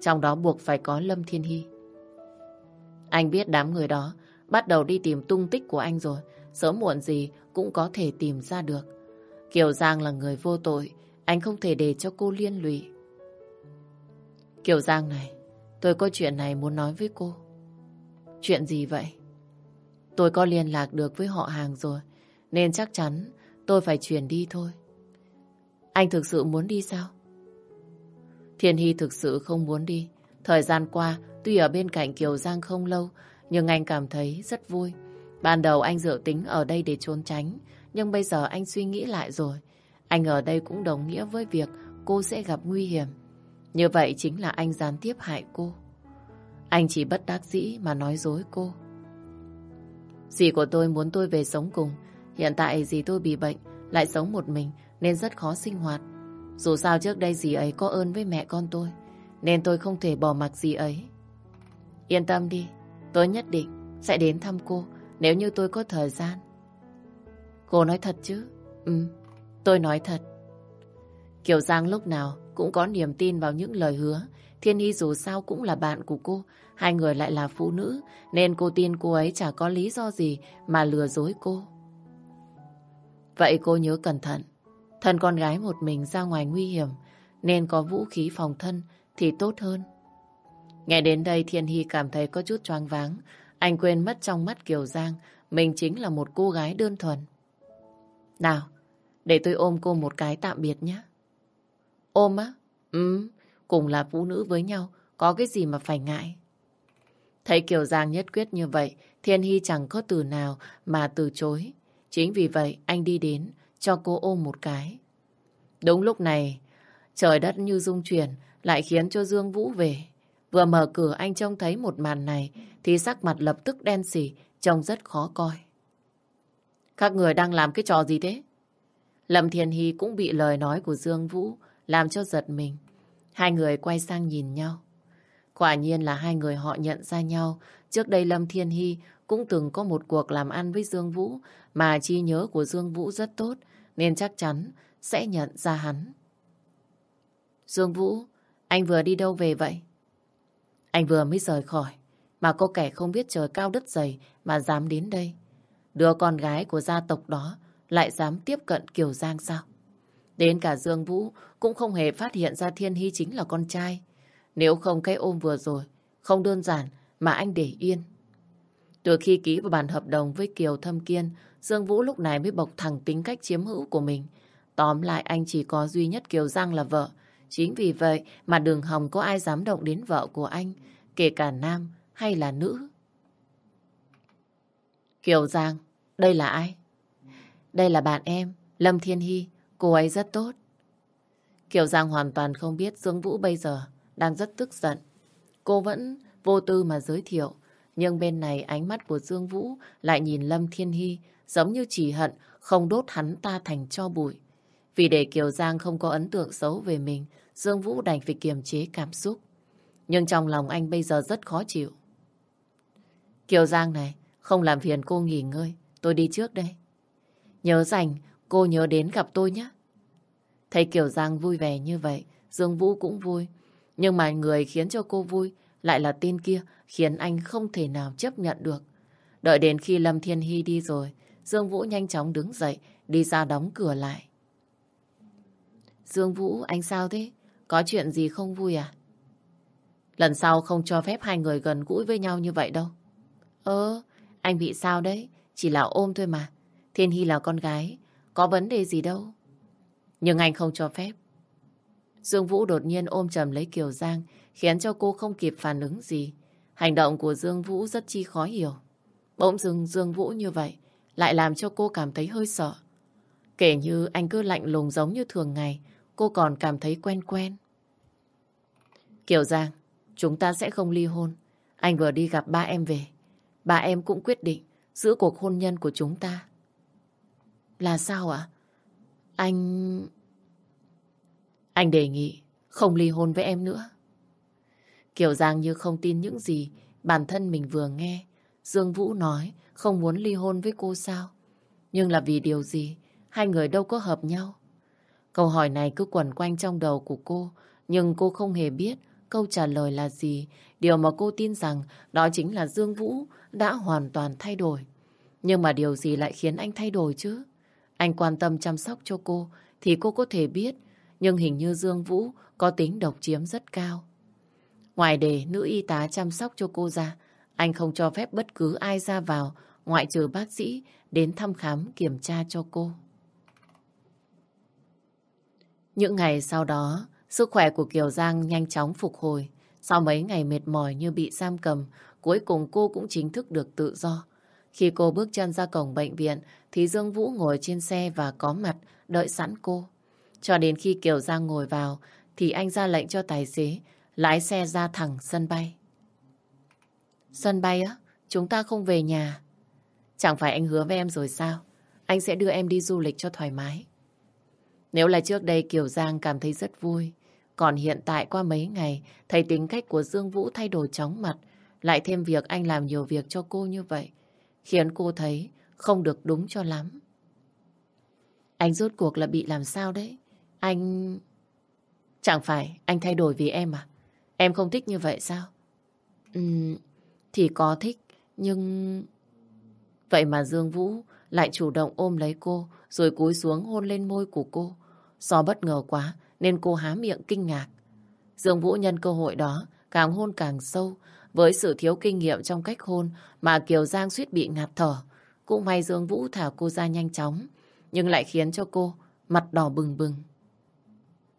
Speaker 1: Trong đó buộc phải có Lâm Thiên Hy. Anh biết đám người đó bắt đầu đi tìm tung tích của anh rồi. Sớm muộn gì cũng có thể tìm ra được. Kiều Giang là người vô tội. Anh không thể để cho cô liên lụy. Kiều Giang này, tôi có chuyện này muốn nói với cô. Chuyện gì vậy? Tôi có liên lạc được với họ hàng rồi. Nên chắc chắn tôi phải chuyển đi thôi. Anh thực sự muốn đi sao? Thiên Hy thực sự không muốn đi. Thời gian qua, tuy ở bên cạnh Kiều Giang không lâu, nhưng anh cảm thấy rất vui. Ban đầu anh dự tính ở đây để trốn tránh, nhưng bây giờ anh suy nghĩ lại rồi. Anh ở đây cũng đồng nghĩa với việc cô sẽ gặp nguy hiểm. Như vậy chính là anh gián tiếp hại cô. Anh chỉ bất đắc dĩ mà nói dối cô. Dì của tôi muốn tôi về sống cùng. Hiện tại dì tôi bị bệnh, lại sống một mình nên rất khó sinh hoạt. Dù sao trước đây dì ấy có ơn với mẹ con tôi, nên tôi không thể bỏ mặc dì ấy. Yên tâm đi, tôi nhất định sẽ đến thăm cô nếu như tôi có thời gian. Cô nói thật chứ? Ừ, tôi nói thật. Kiều Giang lúc nào cũng có niềm tin vào những lời hứa. Thiên Hy dù sao cũng là bạn của cô, hai người lại là phụ nữ, nên cô tin cô ấy chả có lý do gì mà lừa dối cô. Vậy cô nhớ cẩn thận, thân con gái một mình ra ngoài nguy hiểm, nên có vũ khí phòng thân thì tốt hơn. Nghe đến đây Thiên Hy cảm thấy có chút choáng váng, anh quên mất trong mắt Kiều Giang, mình chính là một cô gái đơn thuần. Nào, để tôi ôm cô một cái tạm biệt nhé. Ôm á? Ừ, cùng là phụ nữ với nhau, có cái gì mà phải ngại. Thấy Kiều Giang nhất quyết như vậy, Thiên Hy chẳng có từ nào mà từ chối. Chính vì vậy anh đi đến cho cô ôm một cái. Đúng lúc này, trời đất như rung chuyển lại khiến cho Dương Vũ về. Vừa mở cửa anh trông thấy một màn này thì sắc mặt lập tức đen xỉ, trông rất khó coi. Các người đang làm cái trò gì thế? Lâm Thiên Hy cũng bị lời nói của Dương Vũ làm cho giật mình. Hai người quay sang nhìn nhau. Quả nhiên là hai người họ nhận ra nhau. Trước đây Lâm Thiên Hy cũng từng có một cuộc làm ăn với Dương Vũ mà chi nhớ của Dương Vũ rất tốt nên chắc chắn sẽ nhận ra hắn. Dương Vũ, anh vừa đi đâu về vậy? Anh vừa mới rời khỏi mà có kẻ không biết trời cao đất dày mà dám đến đây. Đứa con gái của gia tộc đó lại dám tiếp cận Kiều Giang sao? Đến cả Dương Vũ cũng không hề phát hiện ra Thiên Hy chính là con trai. Nếu không cái ôm vừa rồi, không đơn giản mà anh để yên. Từ khi ký vào bản hợp đồng với Kiều Thâm Kiên, Dương Vũ lúc này mới bộc thẳng tính cách chiếm hữu của mình. Tóm lại anh chỉ có duy nhất Kiều Giang là vợ. Chính vì vậy mà Đường hòng có ai dám động đến vợ của anh, kể cả nam hay là nữ. Kiều Giang, đây là ai? đây là bạn em, Lâm Thiên Hy, cô ấy rất tốt. Kiều Giang hoàn toàn không biết Dương Vũ bây giờ đang rất tức giận. Cô vẫn vô tư mà giới thiệu, nhưng bên này ánh mắt của Dương Vũ lại nhìn Lâm Thiên Hy giống như chỉ hận không đốt hắn ta thành cho bụi. Vì để Kiều Giang không có ấn tượng xấu về mình, Dương Vũ đành phải kiềm chế cảm xúc. Nhưng trong lòng anh bây giờ rất khó chịu. Kiều Giang này, không làm phiền cô nghỉ ngơi, tôi đi trước đây. Nhớ dành, cô nhớ đến gặp tôi nhé. Thấy Kiều Giang vui vẻ như vậy, Dương Vũ cũng vui. Nhưng mà người khiến cho cô vui lại là tên kia khiến anh không thể nào chấp nhận được. Đợi đến khi Lâm Thiên Hy đi rồi, Dương Vũ nhanh chóng đứng dậy, đi ra đóng cửa lại. Dương Vũ, anh sao thế? Có chuyện gì không vui à? Lần sau không cho phép hai người gần gũi với nhau như vậy đâu. Ơ, anh bị sao đấy? Chỉ là ôm thôi mà. Thiên Hy là con gái, có vấn đề gì đâu. Nhưng anh không cho phép. Dương Vũ đột nhiên ôm chầm lấy Kiều Giang, khiến cho cô không kịp phản ứng gì. Hành động của Dương Vũ rất chi khó hiểu. Bỗng dưng Dương Vũ như vậy, lại làm cho cô cảm thấy hơi sợ. Kể như anh cứ lạnh lùng giống như thường ngày, cô còn cảm thấy quen quen. Kiều Giang, chúng ta sẽ không ly hôn. Anh vừa đi gặp ba em về. Ba em cũng quyết định giữ cuộc hôn nhân của chúng ta. Là sao ạ? Anh... Anh đề nghị không ly hôn với em nữa. Kiều Giang như không tin những gì bản thân mình vừa nghe. Dương Vũ nói không muốn ly hôn với cô sao? Nhưng là vì điều gì? Hai người đâu có hợp nhau. Câu hỏi này cứ quẩn quanh trong đầu của cô, nhưng cô không hề biết câu trả lời là gì. Điều mà cô tin rằng đó chính là Dương Vũ đã hoàn toàn thay đổi. Nhưng mà điều gì lại khiến anh thay đổi chứ? Anh quan tâm chăm sóc cho cô thì cô có thể biết, nhưng hình như Dương Vũ có tính độc chiếm rất cao. Ngoài để nữ y tá chăm sóc cho cô ra, anh không cho phép bất cứ ai ra vào, ngoại trừ bác sĩ, đến thăm khám kiểm tra cho cô. Những ngày sau đó, sức khỏe của Kiều Giang nhanh chóng phục hồi. Sau mấy ngày mệt mỏi như bị giam cầm, cuối cùng cô cũng chính thức được tự do. Khi cô bước chân ra cổng bệnh viện, thì Dương Vũ ngồi trên xe và có mặt, đợi sẵn cô. Cho đến khi Kiều Giang ngồi vào, thì anh ra lệnh cho tài xế, lái xe ra thẳng sân bay. Sân bay á? Chúng ta không về nhà. Chẳng phải anh hứa với em rồi sao? Anh sẽ đưa em đi du lịch cho thoải mái. Nếu là trước đây Kiều Giang cảm thấy rất vui, còn hiện tại qua mấy ngày, thấy tính cách của Dương Vũ thay đổi chóng mặt, lại thêm việc anh làm nhiều việc cho cô như vậy, khiến cô thấy không được đúng cho lắm. Anh rốt cuộc là bị làm sao đấy? Anh... Chẳng phải anh thay đổi vì em à? Em không thích như vậy sao? Ừm, thì có thích, nhưng... Vậy mà Dương Vũ lại chủ động ôm lấy cô, rồi cúi xuống hôn lên môi của cô. Do bất ngờ quá, nên cô há miệng kinh ngạc. Dương Vũ nhân cơ hội đó, càng hôn càng sâu. Với sự thiếu kinh nghiệm trong cách hôn mà Kiều Giang suýt bị ngạt thở. Cũng may Dương Vũ thả cô ra nhanh chóng, nhưng lại khiến cho cô mặt đỏ bừng bừng.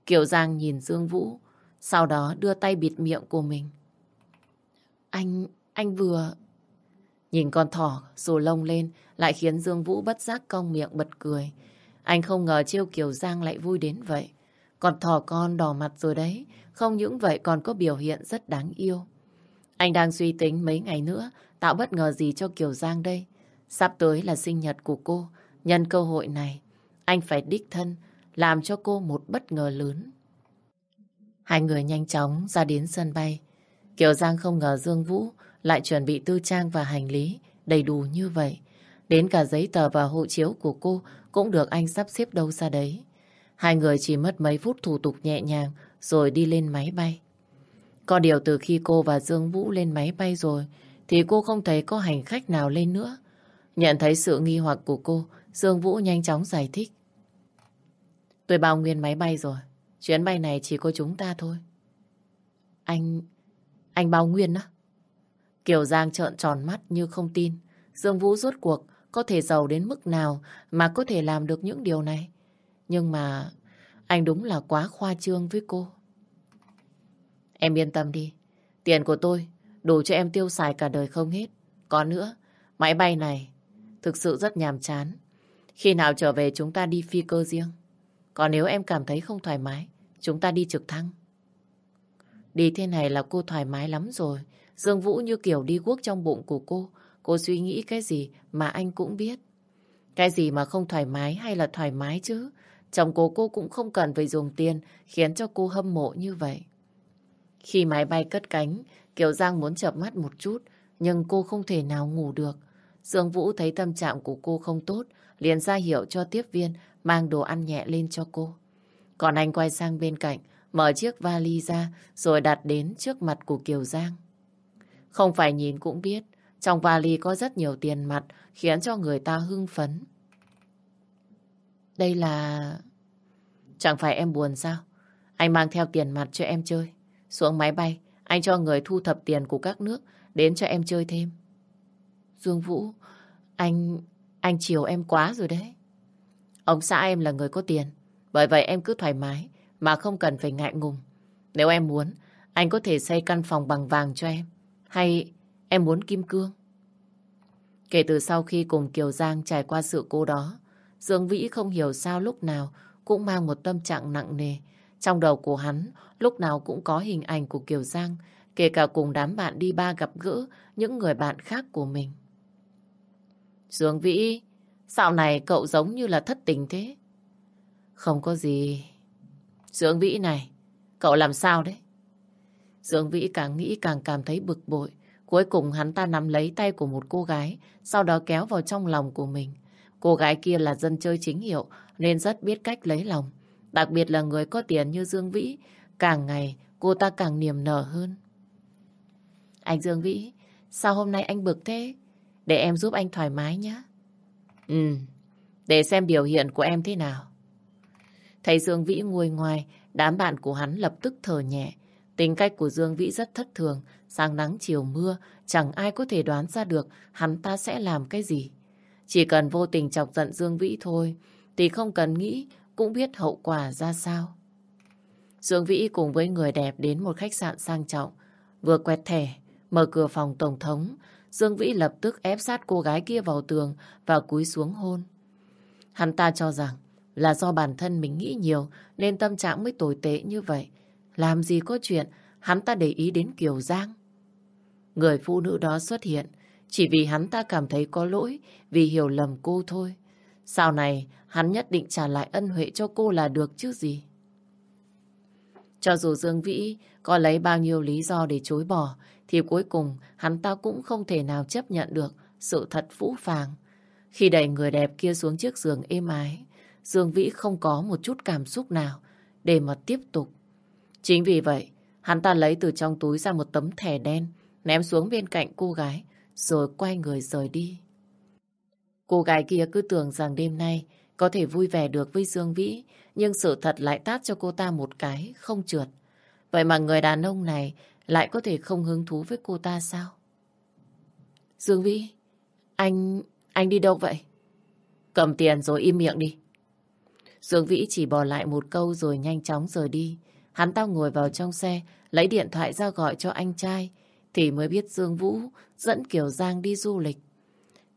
Speaker 1: Kiều Giang nhìn Dương Vũ, sau đó đưa tay bịt miệng của mình. Anh, anh vừa... Nhìn con thỏ rồ lông lên lại khiến Dương Vũ bất giác cong miệng bật cười. Anh không ngờ chiêu Kiều Giang lại vui đến vậy. Còn thỏ con đỏ mặt rồi đấy, không những vậy còn có biểu hiện rất đáng yêu. Anh đang suy tính mấy ngày nữa tạo bất ngờ gì cho Kiều Giang đây. Sắp tới là sinh nhật của cô, nhân cơ hội này, anh phải đích thân làm cho cô một bất ngờ lớn. Hai người nhanh chóng ra đến sân bay. Kiều Giang không ngờ Dương Vũ lại chuẩn bị tư trang và hành lý đầy đủ như vậy. Đến cả giấy tờ và hộ chiếu của cô cũng được anh sắp xếp đâu ra đấy. Hai người chỉ mất mấy phút thủ tục nhẹ nhàng rồi đi lên máy bay. Có điều từ khi cô và Dương Vũ lên máy bay rồi thì cô không thấy có hành khách nào lên nữa. Nhận thấy sự nghi hoặc của cô, Dương Vũ nhanh chóng giải thích. Tôi bao nguyên máy bay rồi. Chuyến bay này chỉ có chúng ta thôi. Anh... anh bao nguyên á? Kiều Giang trợn tròn mắt như không tin. Dương Vũ rốt cuộc có thể giàu đến mức nào mà có thể làm được những điều này. Nhưng mà anh đúng là quá khoa trương với cô. Em yên tâm đi. Tiền của tôi đủ cho em tiêu xài cả đời không hết. Có nữa, máy bay này thực sự rất nhàm chán. Khi nào trở về chúng ta đi phi cơ riêng. Còn nếu em cảm thấy không thoải mái, chúng ta đi trực thăng. Đi thế này là cô thoải mái lắm rồi. Dương Vũ như kiểu đi guốc trong bụng của cô. Cô suy nghĩ cái gì mà anh cũng biết. Cái gì mà không thoải mái hay là thoải mái chứ? Chồng cô cô cũng không cần phải dùng tiền khiến cho cô hâm mộ như vậy. Khi máy bay cất cánh, Kiều Giang muốn chợp mắt một chút, nhưng cô không thể nào ngủ được. Dương Vũ thấy tâm trạng của cô không tốt, liền ra hiệu cho tiếp viên mang đồ ăn nhẹ lên cho cô. Còn anh quay sang bên cạnh, mở chiếc vali ra rồi đặt đến trước mặt của Kiều Giang. Không phải nhìn cũng biết, trong vali có rất nhiều tiền mặt khiến cho người ta hưng phấn. Đây là... Chẳng phải em buồn sao? Anh mang theo tiền mặt cho em chơi. Xuống máy bay, anh cho người thu thập tiền của các nước đến cho em chơi thêm. Dương Vũ, anh... anh chiều em quá rồi đấy. Ông xã em là người có tiền, bởi vậy em cứ thoải mái mà không cần phải ngại ngùng. Nếu em muốn, anh có thể xây căn phòng bằng vàng cho em. Hay em muốn kim cương? Kể từ sau khi cùng Kiều Giang trải qua sự cố đó, Dương Vĩ không hiểu sao lúc nào cũng mang một tâm trạng nặng nề. Trong đầu của hắn lúc nào cũng có hình ảnh của Kiều Giang, kể cả cùng đám bạn đi ba gặp gỡ những người bạn khác của mình. Dương Vĩ, dạo này cậu giống như là thất tình thế. Không có gì. Dương Vĩ này, cậu làm sao đấy? Dương Vĩ càng nghĩ càng cảm thấy bực bội. Cuối cùng hắn ta nắm lấy tay của một cô gái, sau đó kéo vào trong lòng của mình. Cô gái kia là dân chơi chính hiệu, nên rất biết cách lấy lòng. Đặc biệt là người có tiền như Dương Vĩ, càng ngày cô ta càng niềm nở hơn. Anh Dương Vĩ, sao hôm nay anh bực thế? Để em giúp anh thoải mái nhé. Ừ, để xem biểu hiện của em thế nào. Thấy Dương Vĩ ngồi ngoài, đám bạn của hắn lập tức thở nhẹ. Tính cách của Dương Vĩ rất thất thường, sáng nắng chiều mưa, chẳng ai có thể đoán ra được hắn ta sẽ làm cái gì. Chỉ cần vô tình chọc giận Dương Vĩ thôi, thì không cần nghĩ cũng biết hậu quả ra sao. Dương Vĩ cùng với người đẹp đến một khách sạn sang trọng, vừa quẹt thẻ, mở cửa phòng tổng thống, Dương Vĩ lập tức ép sát cô gái kia vào tường và cúi xuống hôn. Hắn ta cho rằng là do bản thân mình nghĩ nhiều nên tâm trạng mới tồi tệ như vậy. Làm gì có chuyện, hắn ta để ý đến Kiều Giang. Người phụ nữ đó xuất hiện, chỉ vì hắn ta cảm thấy có lỗi, vì hiểu lầm cô thôi. Sau này, hắn nhất định trả lại ân huệ cho cô là được chứ gì. Cho dù Dương Vĩ có lấy bao nhiêu lý do để chối bỏ thì cuối cùng hắn ta cũng không thể nào chấp nhận được sự thật phũ phàng. Khi đẩy người đẹp kia xuống chiếc giường êm ái, Dương Vĩ không có một chút cảm xúc nào để mà tiếp tục. Chính vì vậy, hắn ta lấy từ trong túi ra một tấm thẻ đen, ném xuống bên cạnh cô gái, rồi quay người rời đi. Cô gái kia cứ tưởng rằng đêm nay có thể vui vẻ được với Dương Vĩ, nhưng sự thật lại tát cho cô ta một cái, không trượt. Vậy mà người đàn ông này lại có thể không hứng thú với cô ta sao? Dương Vĩ, anh... anh đi đâu vậy? Cầm tiền rồi im miệng đi. Dương Vĩ chỉ bỏ lại một câu rồi nhanh chóng rời đi. Hắn ta ngồi vào trong xe, lấy điện thoại ra gọi cho anh trai, thì mới biết Dương Vũ dẫn Kiều Giang đi du lịch.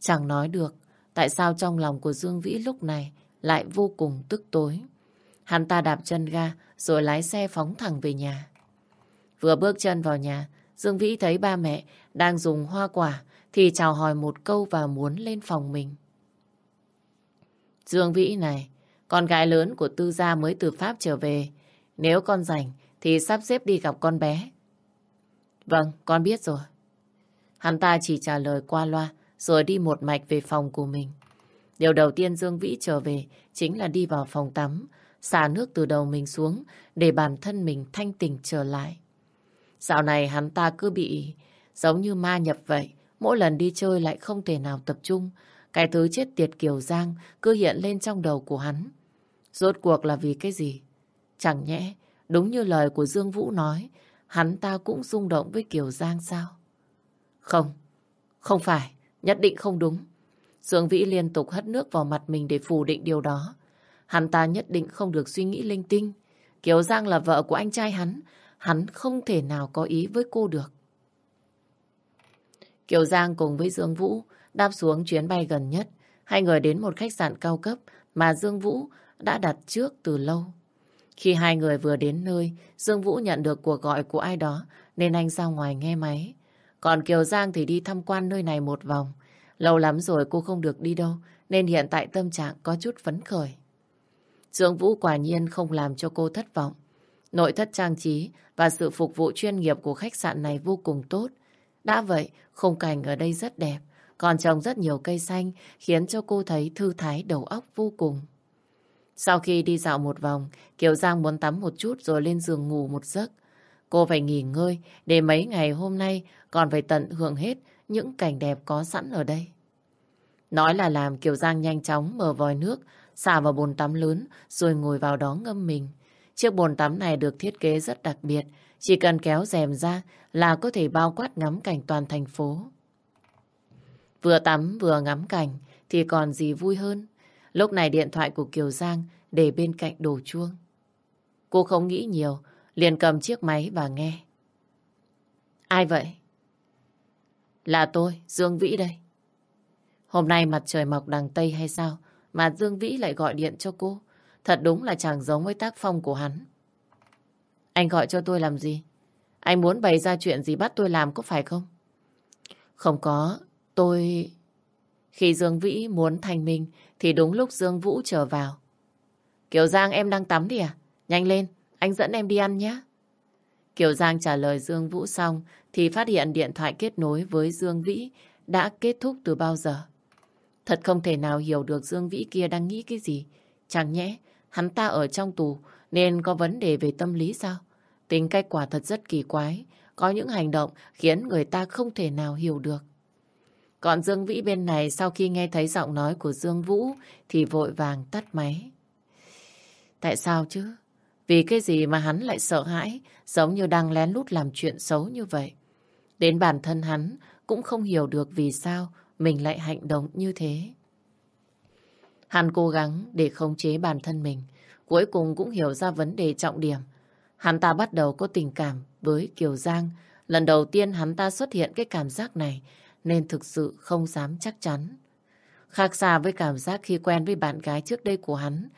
Speaker 1: Chẳng nói được tại sao trong lòng của Dương Vĩ lúc này lại vô cùng tức tối. Hắn ta đạp chân ga rồi lái xe phóng thẳng về nhà. Vừa bước chân vào nhà, Dương Vĩ thấy ba mẹ đang dùng hoa quả thì chào hỏi một câu và muốn lên phòng mình. Dương Vĩ này, con gái lớn của tư gia mới từ Pháp trở về. Nếu con rảnh thì sắp xếp đi gặp con bé. Vâng, con biết rồi. Hắn ta chỉ trả lời qua loa rồi đi một mạch về phòng của mình. Điều đầu tiên Dương Vĩ trở về chính là đi vào phòng tắm, xả nước từ đầu mình xuống để bản thân mình thanh tỉnh trở lại. Dạo này hắn ta cứ bị giống như ma nhập vậy, mỗi lần đi chơi lại không thể nào tập trung. Cái thứ chết tiệt Kiều Giang cứ hiện lên trong đầu của hắn. Rốt cuộc là vì cái gì? Chẳng nhẽ, đúng như lời của Dương Vũ nói, hắn ta cũng rung động với Kiều Giang sao? Không, không phải, nhất định không đúng. Dương Vĩ liên tục hất nước vào mặt mình để phủ định điều đó. Hắn ta nhất định không được suy nghĩ linh tinh. Kiều Giang là vợ của anh trai hắn, hắn không thể nào có ý với cô được. Kiều Giang cùng với Dương Vũ đáp xuống chuyến bay gần nhất. hai người đến một khách sạn cao cấp mà Dương Vũ đã đặt trước từ lâu. Khi hai người vừa đến nơi, Dương Vũ nhận được cuộc gọi của ai đó nên anh ra ngoài nghe máy. Còn Kiều Giang thì đi tham quan nơi này một vòng. Lâu lắm rồi cô không được đi đâu nên hiện tại tâm trạng có chút phấn khởi. Dương Vũ quả nhiên không làm cho cô thất vọng. Nội thất trang trí và sự phục vụ chuyên nghiệp của khách sạn này vô cùng tốt. Đã vậy, khung cảnh ở đây rất đẹp, còn trồng rất nhiều cây xanh khiến cho cô thấy thư thái đầu óc vô cùng. Sau khi đi dạo một vòng, Kiều Giang muốn tắm một chút rồi lên giường ngủ một giấc. Cô phải nghỉ ngơi để mấy ngày hôm nay còn phải tận hưởng hết những cảnh đẹp có sẵn ở đây. Nói là làm Kiều Giang nhanh chóng mở vòi nước, xả vào bồn tắm lớn rồi ngồi vào đó ngâm mình. Chiếc bồn tắm này được thiết kế rất đặc biệt, chỉ cần kéo rèm ra là có thể bao quát ngắm cảnh toàn thành phố. Vừa tắm vừa ngắm cảnh thì còn gì vui hơn. Lúc này điện thoại của Kiều Giang để bên cạnh đồ chuông. Cô không nghĩ nhiều, liền cầm chiếc máy và nghe. Ai vậy? Là tôi, Dương Vĩ đây. Hôm nay mặt trời mọc đằng Tây hay sao mà Dương Vĩ lại gọi điện cho cô? Thật đúng là chẳng giống với tác phong của hắn. Anh gọi cho tôi làm gì? Anh muốn bày ra chuyện gì bắt tôi làm có phải không? Không có, tôi... Khi Dương Vĩ muốn thành minh thì đúng lúc Dương Vũ trở vào. Kiều Giang em đang tắm đi à? Nhanh lên, anh dẫn em đi ăn nhé. Kiều Giang trả lời Dương Vũ xong thì phát hiện điện thoại kết nối với Dương Vĩ đã kết thúc từ bao giờ. Thật không thể nào hiểu được Dương Vĩ kia đang nghĩ cái gì. Chẳng nhẽ hắn ta ở trong tù, nên có vấn đề về tâm lý sao? Tính cách quả thật rất kỳ quái. Có những hành động khiến người ta không thể nào hiểu được. Còn Dương Vĩ bên này, sau khi nghe thấy giọng nói của Dương Vũ, thì vội vàng tắt máy. Tại sao chứ? Vì cái gì mà hắn lại sợ hãi, giống như đang lén lút làm chuyện xấu như vậy? Đến bản thân hắn, cũng không hiểu được vì sao mình lại hành động như thế. Hắn cố gắng để khống chế bản thân mình, cuối cùng cũng hiểu ra vấn đề trọng điểm. Hắn ta bắt đầu có tình cảm với Kiều Giang. Lần đầu tiên hắn ta xuất hiện cái cảm giác này nên thực sự không dám chắc chắn. Khác xa với cảm giác khi quen với bạn gái trước đây của hắn,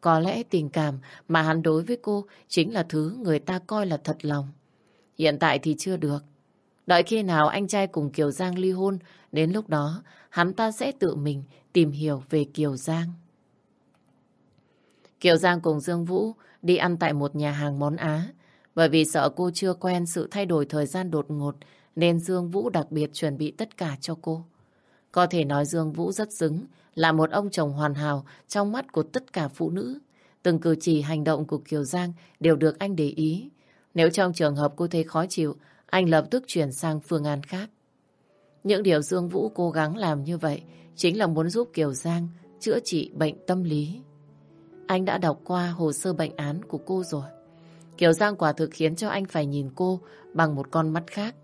Speaker 1: có lẽ tình cảm mà hắn đối với cô chính là thứ người ta coi là thật lòng. Hiện tại thì chưa được. Đợi khi nào anh trai cùng Kiều Giang ly hôn, đến lúc đó hắn ta sẽ tự mình tìm hiểu về Kiều Giang. Kiều Giang cùng Dương Vũ đi ăn tại một nhà hàng món Á. Bởi vì sợ cô chưa quen sự thay đổi thời gian đột ngột, nên Dương Vũ đặc biệt chuẩn bị tất cả cho cô. Có thể nói Dương Vũ rất xứng, là một ông chồng hoàn hảo trong mắt của tất cả phụ nữ. Từng cử chỉ hành động của Kiều Giang đều được anh để ý. Nếu trong trường hợp cô thấy khó chịu, anh lập tức chuyển sang phương án khác. Những điều Dương Vũ cố gắng làm như vậy chính là muốn giúp Kiều Giang chữa trị bệnh tâm lý. Anh đã đọc qua hồ sơ bệnh án của cô rồi. Kiều Giang quả thực khiến cho anh phải nhìn cô bằng một con mắt khác.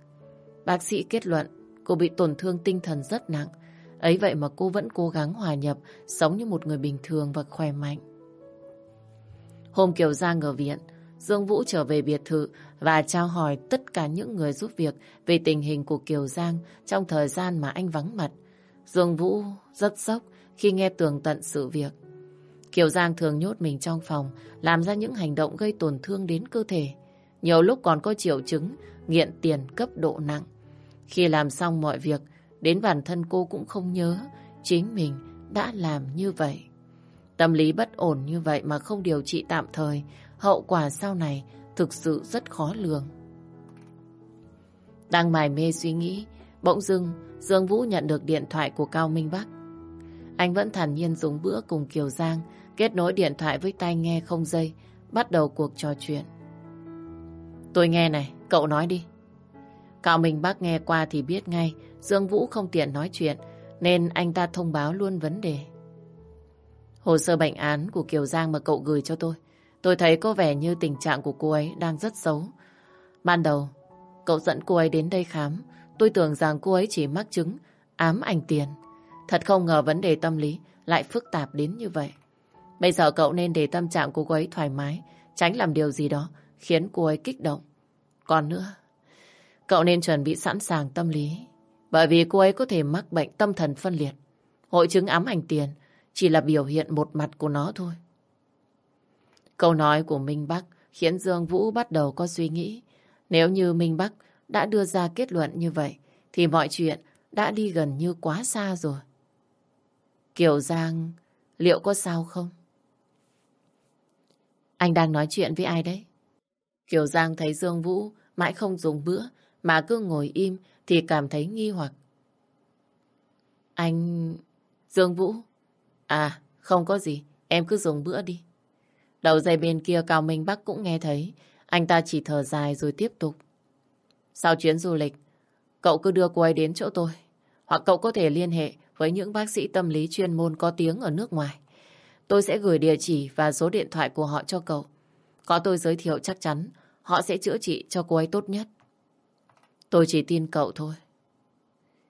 Speaker 1: Bác sĩ kết luận cô bị tổn thương tinh thần rất nặng. Ấy vậy mà cô vẫn cố gắng hòa nhập, sống như một người bình thường và khỏe mạnh. Hôm Kiều Giang ở viện, Dương Vũ trở về biệt thự và trao hỏi tất cả những người giúp việc về tình hình của Kiều Giang trong thời gian mà anh vắng mặt. Dương Vũ rất sốc khi nghe tường tận sự việc. Kiều Giang thường nhốt mình trong phòng, làm ra những hành động gây tổn thương đến cơ thể. Nhiều lúc còn có triệu chứng nghiện tiền cấp độ nặng. Khi làm xong mọi việc, đến bản thân cô cũng không nhớ chính mình đã làm như vậy. Tâm lý bất ổn như vậy mà không điều trị tạm thời, hậu quả sau này thực sự rất khó lường. Đang mải mê suy nghĩ, bỗng dưng Dương Vũ nhận được điện thoại của Cao Minh Bắc. Anh vẫn thản nhiên dùng bữa cùng Kiều Giang, kết nối điện thoại với tai nghe không dây, bắt đầu cuộc trò chuyện. Tôi nghe này, cậu nói đi. Cao Minh Bắc nghe qua thì biết ngay Dương Vũ không tiện nói chuyện, nên anh ta thông báo luôn vấn đề. Hồ sơ bệnh án của Kiều Giang mà cậu gửi cho tôi, tôi thấy có vẻ như tình trạng của cô ấy đang rất xấu. Ban đầu, cậu dẫn cô ấy đến đây khám, tôi tưởng rằng cô ấy chỉ mắc chứng ám ảnh tiền. Thật không ngờ vấn đề tâm lý lại phức tạp đến như vậy. Bây giờ cậu nên để tâm trạng của cô ấy thoải mái, tránh làm điều gì đó khiến cô ấy kích động. Còn nữa, cậu nên chuẩn bị sẵn sàng tâm lý, bởi vì cô ấy có thể mắc bệnh tâm thần phân liệt. Hội chứng ám ảnh tiền chỉ là biểu hiện một mặt của nó thôi. Câu nói của Minh Bắc khiến Dương Vũ bắt đầu có suy nghĩ. Nếu như Minh Bắc đã đưa ra kết luận như vậy, thì mọi chuyện đã đi gần như quá xa rồi. Kiều Giang, liệu có sao không? Anh đang nói chuyện với ai đấy? Kiều Giang thấy Dương Vũ mãi không dùng bữa mà cứ ngồi im thì cảm thấy nghi hoặc. Anh... Dương Vũ? À, không có gì, em cứ dùng bữa đi. Đầu dây bên kia Cao Minh Bắc cũng nghe thấy, anh ta chỉ thở dài rồi tiếp tục. Sau chuyến du lịch, cậu cứ đưa cô ấy đến chỗ tôi, hoặc cậu có thể liên hệ với những bác sĩ tâm lý chuyên môn có tiếng ở nước ngoài. Tôi sẽ gửi địa chỉ và số điện thoại của họ cho cậu. Có tôi giới thiệu chắc chắn họ sẽ chữa trị cho cô ấy tốt nhất. Tôi chỉ tin cậu thôi.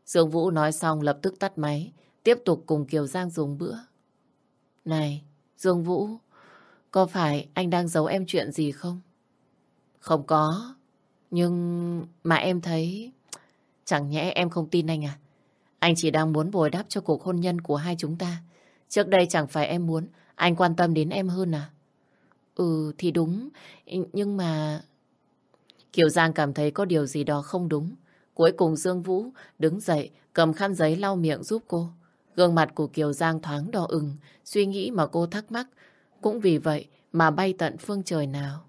Speaker 1: Dương Vũ nói xong lập tức tắt máy, tiếp tục cùng Kiều Giang dùng bữa. Này, Dương Vũ, có phải anh đang giấu em chuyện gì không? Không có, nhưng mà em thấy... Chẳng nhẽ em không tin anh à? Anh chỉ đang muốn bồi đắp cho cuộc hôn nhân của hai chúng ta. Trước đây chẳng phải em muốn anh quan tâm đến em hơn à? Ừ thì đúng, nhưng mà... Kiều Giang cảm thấy có điều gì đó không đúng. Cuối cùng Dương Vũ đứng dậy, cầm khăn giấy lau miệng giúp cô. Gương mặt của Kiều Giang thoáng đỏ ửng, suy nghĩ mà cô thắc mắc. Cũng vì vậy mà bay tận phương trời nào.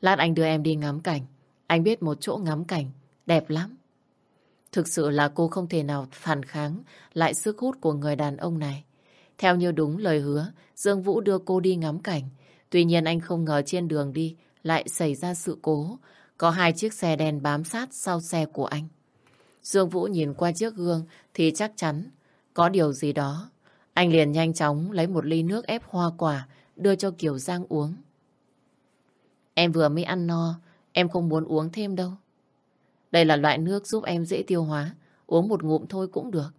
Speaker 1: Lát anh đưa em đi ngắm cảnh. Anh biết một chỗ ngắm cảnh, đẹp lắm. Thực sự là cô không thể nào phản kháng lại sức hút của người đàn ông này. Theo như đúng lời hứa, Dương Vũ đưa cô đi ngắm cảnh. Tuy nhiên anh không ngờ trên đường đi lại xảy ra sự cố. Có hai chiếc xe đen bám sát sau xe của anh. Dương Vũ nhìn qua chiếc gương thì chắc chắn có điều gì đó. Anh liền nhanh chóng lấy một ly nước ép hoa quả đưa cho Kiều Giang uống. Em vừa mới ăn no, em không muốn uống thêm đâu. Đây là loại nước giúp em dễ tiêu hóa, uống một ngụm thôi cũng được.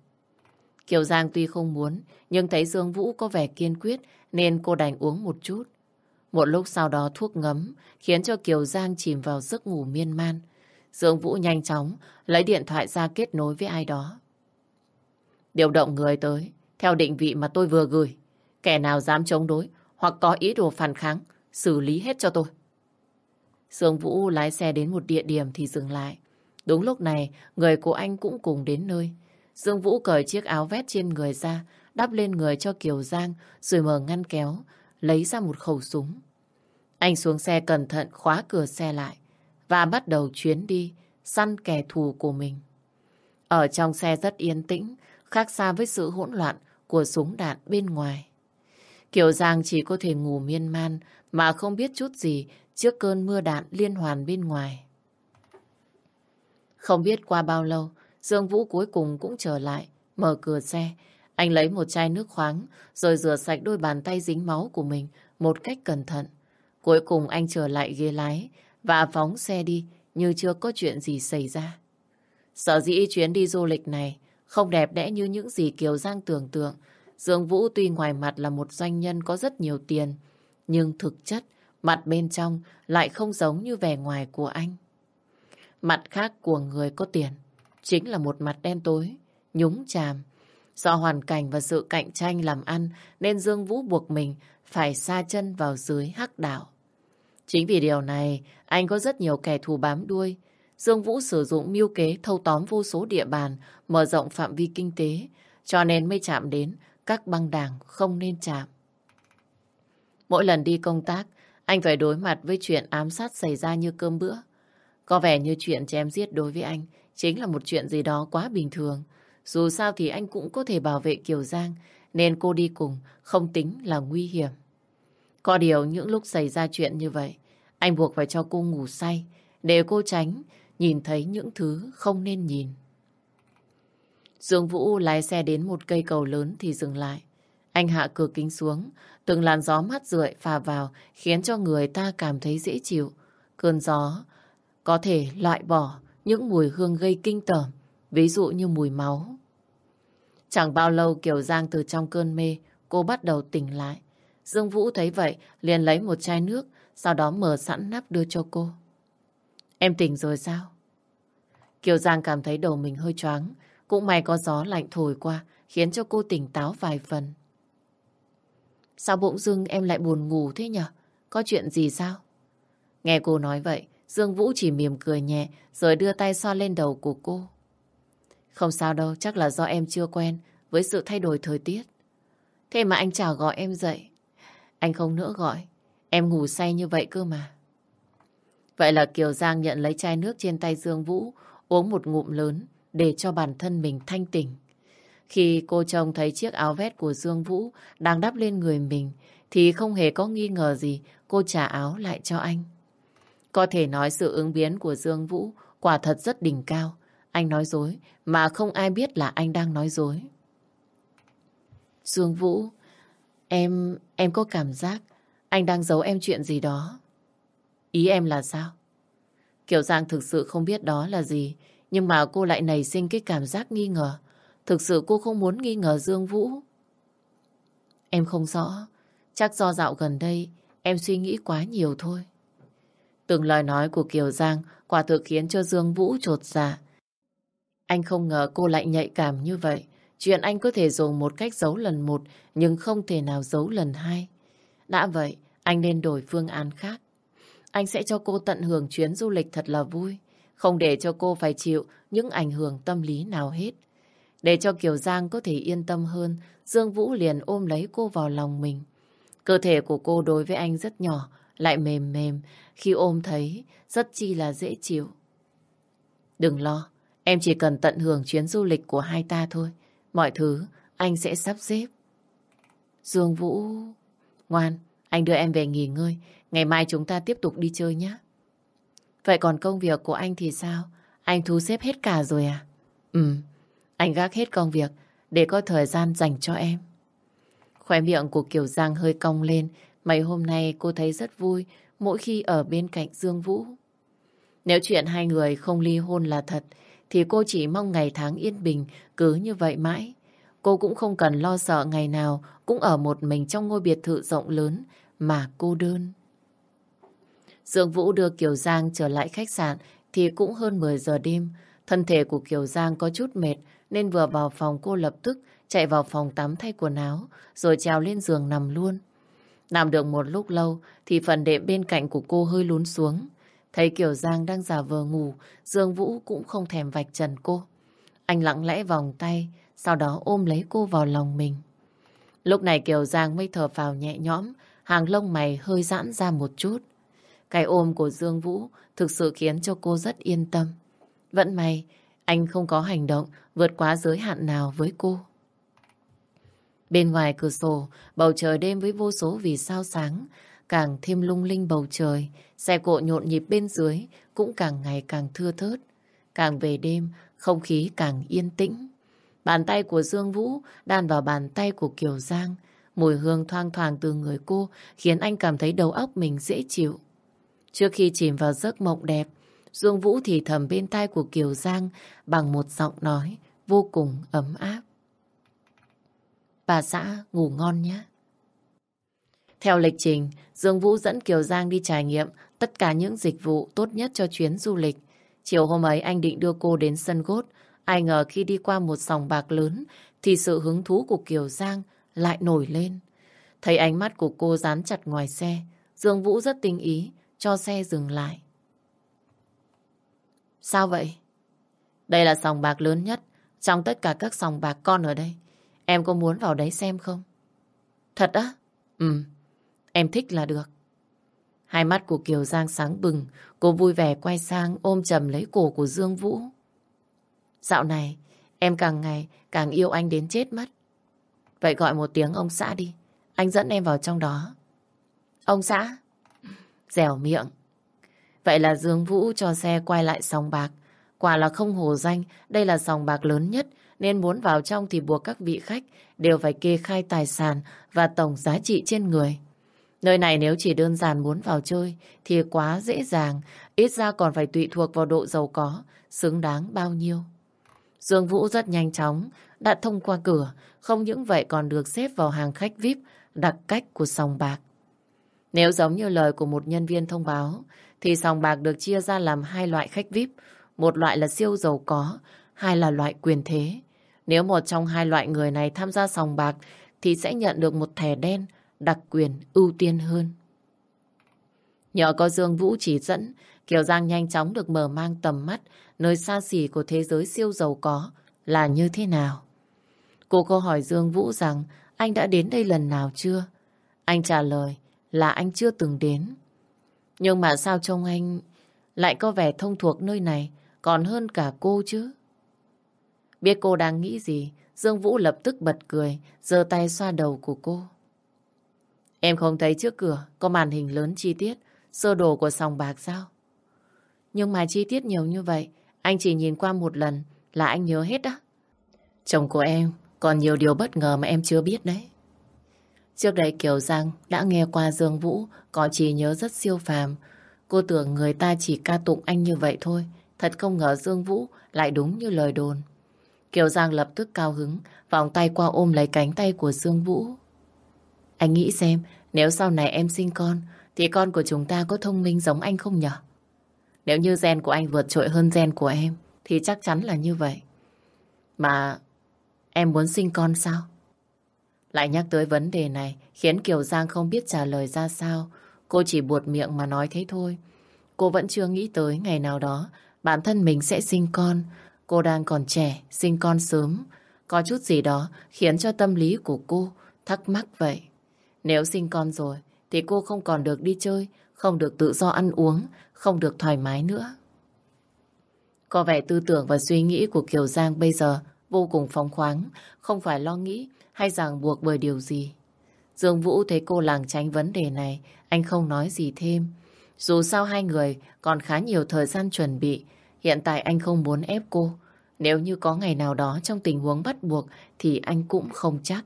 Speaker 1: Kiều Giang tuy không muốn, nhưng thấy Dương Vũ có vẻ kiên quyết nên cô đành uống một chút. Một lúc sau đó thuốc ngấm khiến cho Kiều Giang chìm vào giấc ngủ miên man. Dương Vũ nhanh chóng lấy điện thoại ra kết nối với ai đó. Điều động người tới, theo định vị mà tôi vừa gửi. Kẻ nào dám chống đối hoặc có ý đồ phản kháng, xử lý hết cho tôi. Dương Vũ lái xe đến một địa điểm thì dừng lại. Đúng lúc này, người của anh cũng cùng đến nơi. Dương Vũ cởi chiếc áo vét trên người ra, đắp lên người cho Kiều Giang, rồi mở ngăn kéo, lấy ra một khẩu súng. Anh xuống xe cẩn thận khóa cửa xe lại và bắt đầu chuyến đi săn kẻ thù của mình. Ở trong xe rất yên tĩnh, khác xa với sự hỗn loạn của súng đạn bên ngoài. Kiều Giang chỉ có thể ngủ miên man mà không biết chút gì trước cơn mưa đạn liên hoàn bên ngoài. Không biết qua bao lâu, Dương Vũ cuối cùng cũng trở lại, mở cửa xe. Anh lấy một chai nước khoáng, rồi rửa sạch đôi bàn tay dính máu của mình một cách cẩn thận. Cuối cùng anh trở lại ghế lái và phóng xe đi như chưa có chuyện gì xảy ra. Sở dĩ chuyến đi du lịch này không đẹp đẽ như những gì Kiều Giang tưởng tượng. Dương Vũ tuy ngoài mặt là một doanh nhân có rất nhiều tiền, nhưng thực chất mặt bên trong lại không giống như vẻ ngoài của anh. Mặt khác của người có tiền chính là một mặt đen tối, nhúng chàm. Do hoàn cảnh và sự cạnh tranh làm ăn nên Dương Vũ buộc mình phải xa chân vào dưới hắc đảo. Chính vì điều này, anh có rất nhiều kẻ thù bám đuôi. Dương Vũ sử dụng mưu kế thâu tóm vô số địa bàn, mở rộng phạm vi kinh tế, cho nên mới chạm đến các băng đảng không nên chạm. Mỗi lần đi công tác, anh phải đối mặt với chuyện ám sát xảy ra như cơm bữa. Có vẻ như chuyện chém giết đối với anh chính là một chuyện gì đó quá bình thường. Dù sao thì anh cũng có thể bảo vệ Kiều Giang, nên cô đi cùng không tính là nguy hiểm. Có điều những lúc xảy ra chuyện như vậy, anh buộc phải cho cô ngủ say, để cô tránh nhìn thấy những thứ không nên nhìn. Dương Vũ lái xe đến một cây cầu lớn thì dừng lại. Anh hạ cửa kính xuống, từng làn gió mát rượi phà vào khiến cho người ta cảm thấy dễ chịu. Cơn gió có thể loại bỏ những mùi hương gây kinh tởm, ví dụ như mùi máu. Chẳng bao lâu Kiều Giang từ trong cơn mê, cô bắt đầu tỉnh lại. Dương Vũ thấy vậy, liền lấy một chai nước, sau đó mở sẵn nắp đưa cho cô. Em tỉnh rồi sao? Kiều Giang cảm thấy đầu mình hơi choáng, cũng may có gió lạnh thổi qua khiến cho cô tỉnh táo vài phần. Sao bỗng dưng em lại buồn ngủ thế nhở? Có chuyện gì sao? Nghe cô nói vậy, Dương Vũ chỉ mỉm cười nhẹ rồi đưa tay xoa lên đầu của cô. Không sao đâu, chắc là do em chưa quen với sự thay đổi thời tiết. Thế mà anh chào gọi em dậy. Anh không nữa gọi, em ngủ say như vậy cơ mà. Vậy là Kiều Giang nhận lấy chai nước trên tay Dương Vũ, uống một ngụm lớn để cho bản thân mình thanh tỉnh. Khi cô trông thấy chiếc áo vest của Dương Vũ đang đắp lên người mình, thì không hề có nghi ngờ gì cô trả áo lại cho anh. Có thể nói sự ứng biến của Dương Vũ quả thật rất đỉnh cao. Anh nói dối mà không ai biết là anh đang nói dối. Dương Vũ, em, em có cảm giác anh đang giấu em chuyện gì đó. Ý em là sao? Kiều Giang thực sự không biết đó là gì, nhưng mà cô lại nảy sinh cái cảm giác nghi ngờ. Thực sự cô không muốn nghi ngờ Dương Vũ. Em không rõ, chắc do dạo gần đây em suy nghĩ quá nhiều thôi. Từng lời nói của Kiều Giang quả thực khiến cho Dương Vũ trột dạ. Anh không ngờ cô lại nhạy cảm như vậy. Chuyện anh có thể dùng một cách giấu lần một, nhưng không thể nào giấu lần hai. Đã vậy, anh nên đổi phương án khác. Anh sẽ cho cô tận hưởng chuyến du lịch thật là vui, không để cho cô phải chịu những ảnh hưởng tâm lý nào hết. Để cho Kiều Giang có thể yên tâm hơn, Dương Vũ liền ôm lấy cô vào lòng mình. Cơ thể của cô đối với anh rất nhỏ, lại mềm mềm, khi ôm thấy rất chi là dễ chịu. Đừng lo, em chỉ cần tận hưởng chuyến du lịch của hai ta thôi. Mọi thứ anh sẽ sắp xếp. Dương Vũ... Ngoan, anh đưa em về nghỉ ngơi. Ngày mai chúng ta tiếp tục đi chơi nhé. Vậy còn công việc của anh thì sao? Anh thu xếp hết cả rồi à? Ừ, anh gác hết công việc để có thời gian dành cho em. Khóe miệng của Kiều Giang hơi cong lên. Mấy hôm nay cô thấy rất vui mỗi khi ở bên cạnh Dương Vũ. Nếu chuyện hai người không ly hôn là thật, thì cô chỉ mong ngày tháng yên bình cứ như vậy mãi. Cô cũng không cần lo sợ ngày nào cũng ở một mình trong ngôi biệt thự rộng lớn mà cô đơn. Dương Vũ đưa Kiều Giang trở lại khách sạn thì cũng hơn 10 giờ đêm. Thân thể của Kiều Giang có chút mệt nên vừa vào phòng cô lập tức chạy vào phòng tắm thay quần áo rồi trèo lên giường nằm luôn. Nằm được một lúc lâu thì phần đệm bên cạnh của cô hơi lún xuống. Thấy Kiều Giang đang giả vờ ngủ, Dương Vũ cũng không thèm vạch trần cô. Anh lặng lẽ vòng tay, sau đó ôm lấy cô vào lòng mình. Lúc này Kiều Giang mới thở vào nhẹ nhõm, hàng lông mày hơi giãn ra một chút. Cái ôm của Dương Vũ thực sự khiến cho cô rất yên tâm. Vẫn may, anh không có hành động vượt quá giới hạn nào với cô. Bên ngoài cửa sổ, bầu trời đêm với vô số vì sao sáng, càng thêm lung linh bầu trời, xe cộ nhộn nhịp bên dưới cũng càng ngày càng thưa thớt. Càng về đêm, không khí càng yên tĩnh. Bàn tay của Dương Vũ đan vào bàn tay của Kiều Giang, mùi hương thoang thoảng từ người cô khiến anh cảm thấy đầu óc mình dễ chịu. Trước khi chìm vào giấc mộng đẹp, Dương Vũ thì thầm bên tai của Kiều Giang bằng một giọng nói vô cùng ấm áp. Bà xã ngủ ngon nhé. Theo lịch trình, Dương Vũ dẫn Kiều Giang đi trải nghiệm tất cả những dịch vụ tốt nhất cho chuyến du lịch. Chiều hôm ấy anh định đưa cô đến sân gốt. Ai ngờ khi đi qua một sòng bạc lớn thì sự hứng thú của Kiều Giang lại nổi lên. Thấy ánh mắt của cô dán chặt ngoài xe, Dương Vũ rất tinh ý cho xe dừng lại. Sao vậy? Đây là sòng bạc lớn nhất trong tất cả các sòng bạc con ở đây. Em có muốn vào đấy xem không? Thật á? Ừ, em thích là được. Hai mắt của Kiều Giang sáng bừng, cô vui vẻ quay sang ôm chầm lấy cổ của Dương Vũ. Dạo này, em càng ngày càng yêu anh đến chết mất. Vậy gọi một tiếng ông xã đi, anh dẫn em vào trong đó. Ông xã? Dẻo miệng. Vậy là Dương Vũ cho xe quay lại sòng bạc. Quả là không hồ danh, đây là sòng bạc lớn nhất, nên muốn vào trong thì buộc các vị khách đều phải kê khai tài sản và tổng giá trị trên người. Nơi này nếu chỉ đơn giản muốn vào chơi thì quá dễ dàng, ít ra còn phải tùy thuộc vào độ giàu có, xứng đáng bao nhiêu. Dương Vũ rất nhanh chóng, đã thông qua cửa, không những vậy còn được xếp vào hàng khách VIP đặc cách của sòng bạc. Nếu giống như lời của một nhân viên thông báo, thì sòng bạc được chia ra làm hai loại khách VIP, một loại là siêu giàu có, hai là loại quyền thế. Nếu một trong hai loại người này tham gia sòng bạc thì sẽ nhận được một thẻ đen đặc quyền ưu tiên hơn. Nhờ có Dương Vũ chỉ dẫn, Kiều Giang nhanh chóng được mở mang tầm mắt nơi xa xỉ của thế giới siêu giàu có là như thế nào. Cô có hỏi Dương Vũ rằng anh đã đến đây lần nào chưa? Anh trả lời là anh chưa từng đến. Nhưng mà sao trông anh lại có vẻ thông thuộc nơi này còn hơn cả cô chứ? Biết cô đang nghĩ gì, Dương Vũ lập tức bật cười, giơ tay xoa đầu của cô. Em không thấy trước cửa có màn hình lớn chi tiết, sơ đồ của sòng bạc sao? Nhưng mà chi tiết nhiều như vậy, anh chỉ nhìn qua một lần là anh nhớ hết á. Chồng của em còn nhiều điều bất ngờ mà em chưa biết đấy. Trước đây Kiều Giang đã nghe qua Dương Vũ có chỉ nhớ rất siêu phàm. Cô tưởng người ta chỉ ca tụng anh như vậy thôi. Thật không ngờ Dương Vũ lại đúng như lời đồn. Kiều Giang lập tức cao hứng, vòng tay qua ôm lấy cánh tay của Dương Vũ. Anh nghĩ xem, nếu sau này em sinh con, thì con của chúng ta có thông minh giống anh không nhở? Nếu như gen của anh vượt trội hơn gen của em, thì chắc chắn là như vậy. Mà em muốn sinh con sao? Lại nhắc tới vấn đề này khiến Kiều Giang không biết trả lời ra sao. Cô chỉ buột miệng mà nói thế thôi. Cô vẫn chưa nghĩ tới ngày nào đó bản thân mình sẽ sinh con. Cô đang còn trẻ, sinh con sớm. Có chút gì đó khiến cho tâm lý của cô thắc mắc vậy. Nếu sinh con rồi thì cô không còn được đi chơi, không được tự do ăn uống, không được thoải mái nữa. Có vẻ tư tưởng và suy nghĩ của Kiều Giang bây giờ vô cùng phóng khoáng, không phải lo nghĩ hay ràng buộc bởi điều gì. Dương Vũ thấy cô làng tránh vấn đề này, anh không nói gì thêm. Dù sao hai người còn khá nhiều thời gian chuẩn bị, hiện tại anh không muốn ép cô. Nếu như có ngày nào đó trong tình huống bắt buộc thì anh cũng không chắc.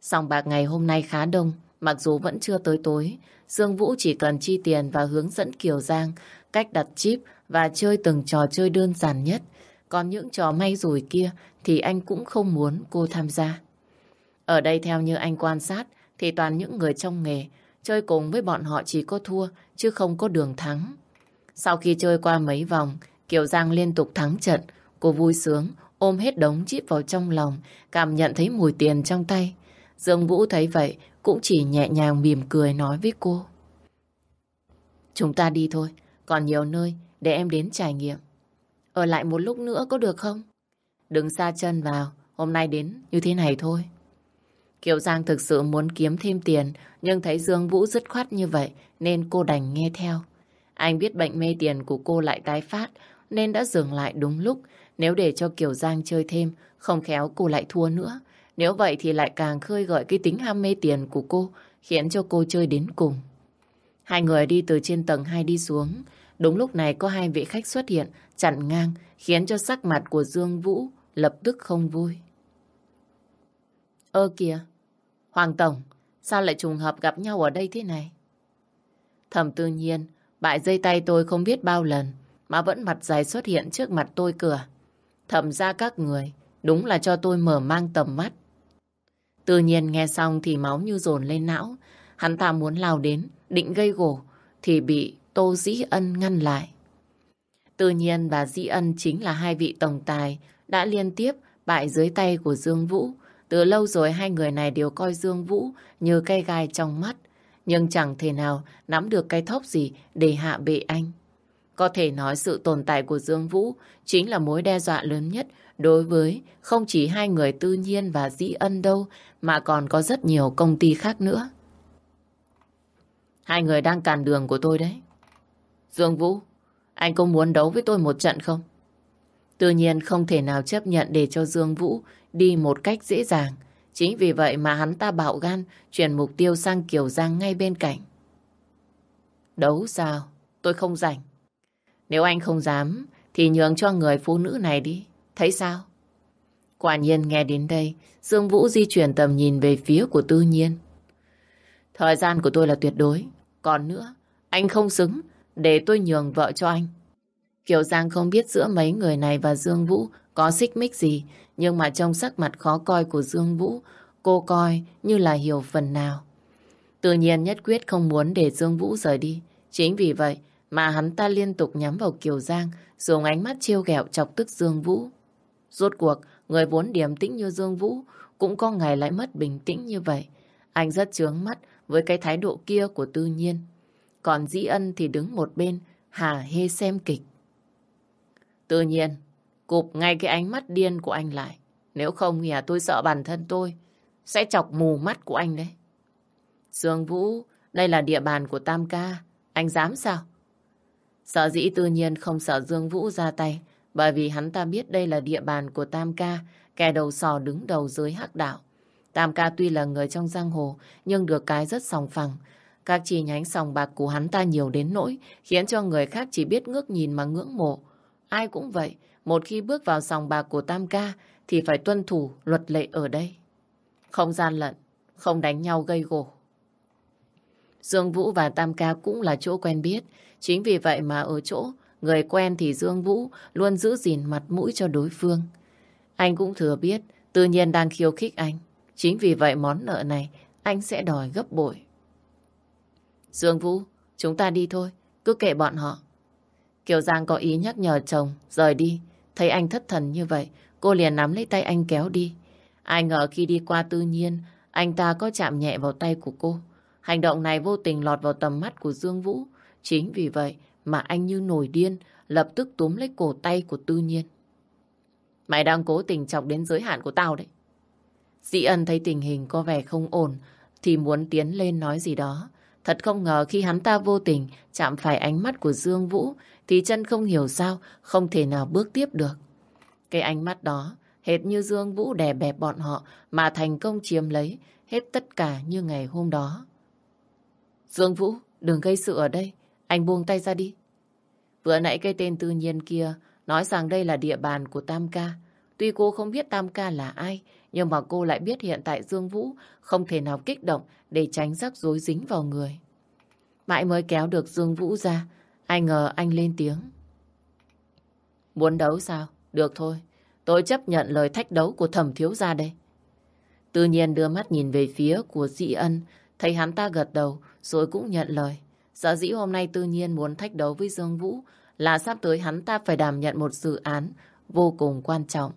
Speaker 1: Sòng bạc ngày hôm nay khá đông, mặc dù vẫn chưa tới tối, Dương Vũ chỉ cần chi tiền và hướng dẫn Kiều Giang cách đặt chip và chơi từng trò chơi đơn giản nhất. Còn những trò may rủi kia thì anh cũng không muốn cô tham gia. Ở đây theo như anh quan sát thì toàn những người trong nghề chơi cùng với bọn họ chỉ có thua chứ không có đường thắng. Sau khi chơi qua mấy vòng, Kiều Giang liên tục thắng trận. Cô vui sướng, ôm hết đống chip vào trong lòng, cảm nhận thấy mùi tiền trong tay. Dương Vũ thấy vậy, cũng chỉ nhẹ nhàng mỉm cười nói với cô. Chúng ta đi thôi, còn nhiều nơi để em đến trải nghiệm. Ở lại một lúc nữa có được không? Đừng xa chân vào, hôm nay đến như thế này thôi. Kiều Giang thực sự muốn kiếm thêm tiền, nhưng thấy Dương Vũ dứt khoát như vậy, nên cô đành nghe theo. Anh biết bệnh mê tiền của cô lại tái phát, nên đã dừng lại đúng lúc. Nếu để cho Kiều Giang chơi thêm, không khéo cô lại thua nữa. Nếu vậy thì lại càng khơi gợi cái tính ham mê tiền của cô, khiến cho cô chơi đến cùng. Hai người đi từ trên tầng 2 đi xuống. Đúng lúc này có hai vị khách xuất hiện, chặn ngang, khiến cho sắc mặt của Dương Vũ lập tức không vui. Ơ kìa, Hoàng Tổng, sao lại trùng hợp gặp nhau ở đây thế này? Thẩm tự nhiên, bại dây tay tôi không biết bao lần, mà vẫn mặt dài xuất hiện trước mặt tôi cửa. Thẩm ra các người, đúng là cho tôi mở mang tầm mắt. Tự nhiên nghe xong thì máu như dồn lên não. Hắn ta muốn lao đến, định gây gổ, thì bị Tô Dĩ Ân ngăn lại. Tự nhiên bà Dĩ Ân chính là hai vị tổng tài đã liên tiếp bại dưới tay của Dương Vũ. Từ lâu rồi hai người này đều coi Dương Vũ như cây gai trong mắt, nhưng chẳng thể nào nắm được cái thóc gì để hạ bệ anh. Có thể nói sự tồn tại của Dương Vũ chính là mối đe dọa lớn nhất đối với không chỉ hai người tư nhiên và dĩ ân đâu, mà còn có rất nhiều công ty khác nữa. Hai người đang cản đường của tôi đấy. Dương Vũ, anh có muốn đấu với tôi một trận không? Tự nhiên không thể nào chấp nhận để cho Dương Vũ đi một cách dễ dàng. Chính vì vậy mà hắn ta bạo gan chuyển mục tiêu sang Kiều Giang ngay bên cạnh. Đấu sao? Tôi không rảnh. Nếu anh không dám thì nhường cho người phụ nữ này đi. Thấy sao? Quả nhiên nghe đến đây, Dương Vũ di chuyển tầm nhìn về phía của tư nhiên. Thời gian của tôi là tuyệt đối. Còn nữa, anh không xứng để tôi nhường vợ cho anh. Kiều Giang không biết giữa mấy người này và Dương Vũ có xích mích gì, nhưng mà trong sắc mặt khó coi của Dương Vũ, cô coi như là hiểu phần nào. Tự nhiên nhất quyết không muốn để Dương Vũ rời đi. Chính vì vậy mà hắn ta liên tục nhắm vào Kiều Giang, dùng ánh mắt trêu ghẹo chọc tức Dương Vũ. Rốt cuộc, người vốn điềm tĩnh như Dương Vũ cũng có ngày lại mất bình tĩnh như vậy. Anh rất chướng mắt với cái thái độ kia của tư nhiên. Còn Dĩ Ân thì đứng một bên, hà hê xem kịch. Tự nhiên, cụp ngay cái ánh mắt điên của anh lại. Nếu không thì à, tôi sợ bản thân tôi sẽ chọc mù mắt của anh đấy. Dương Vũ, đây là địa bàn của Tam Ca. Anh dám sao? Sợ dĩ tự nhiên không sợ Dương Vũ ra tay bởi vì hắn ta biết đây là địa bàn của Tam Ca, kẻ đầu sò đứng đầu dưới hắc đạo. Tam Ca tuy là người trong giang hồ nhưng được cái rất sòng phẳng. Các chi nhánh sòng bạc của hắn ta nhiều đến nỗi khiến cho người khác chỉ biết ngước nhìn mà ngưỡng mộ. Ai cũng vậy, một khi bước vào sòng bạc của Tam Ca thì phải tuân thủ luật lệ ở đây. Không gian lận, không đánh nhau gây gổ. Dương Vũ và Tam Ca cũng là chỗ quen biết. Chính vì vậy mà ở chỗ người quen thì Dương Vũ luôn giữ gìn mặt mũi cho đối phương. Anh cũng thừa biết tự nhiên đang khiêu khích anh. Chính vì vậy món nợ này anh sẽ đòi gấp bội. Dương Vũ, chúng ta đi thôi, cứ kệ bọn họ. Kiều Giang có ý nhắc nhở chồng rời đi. Thấy anh thất thần như vậy, cô liền nắm lấy tay anh kéo đi. Ai ngờ khi đi qua tự nhiên, anh ta có chạm nhẹ vào tay của cô. Hành động này vô tình lọt vào tầm mắt của Dương Vũ. Chính vì vậy mà anh như nổi điên, lập tức túm lấy cổ tay của tư nhiên. Mày đang cố tình chọc đến giới hạn của tao đấy. Dĩ ân thấy tình hình có vẻ không ổn, thì muốn tiến lên nói gì đó. Thật không ngờ khi hắn ta vô tình chạm phải ánh mắt của Dương Vũ, thì chân không hiểu sao, không thể nào bước tiếp được. Cái ánh mắt đó, hệt như Dương Vũ đè bẹp bọn họ, mà thành công chiếm lấy hết tất cả như ngày hôm đó. Dương Vũ, đừng gây sự ở đây. Anh buông tay ra đi. Vừa nãy cái tên tư nhiên kia nói rằng đây là địa bàn của Tam Ca. Tuy cô không biết Tam Ca là ai, nhưng mà cô lại biết hiện tại Dương Vũ không thể nào kích động để tránh rắc rối dính vào người. Mãi mới kéo được Dương Vũ ra, ai ngờ anh lên tiếng. Muốn đấu sao? Được thôi, tôi chấp nhận lời thách đấu của thẩm thiếu gia đây. Tự nhiên đưa mắt nhìn về phía của dị Ân, thấy hắn ta gật đầu rồi cũng nhận lời. Sợ dĩ hôm nay tự nhiên muốn thách đấu với Dương Vũ là sắp tới hắn ta phải đảm nhận một dự án vô cùng quan trọng.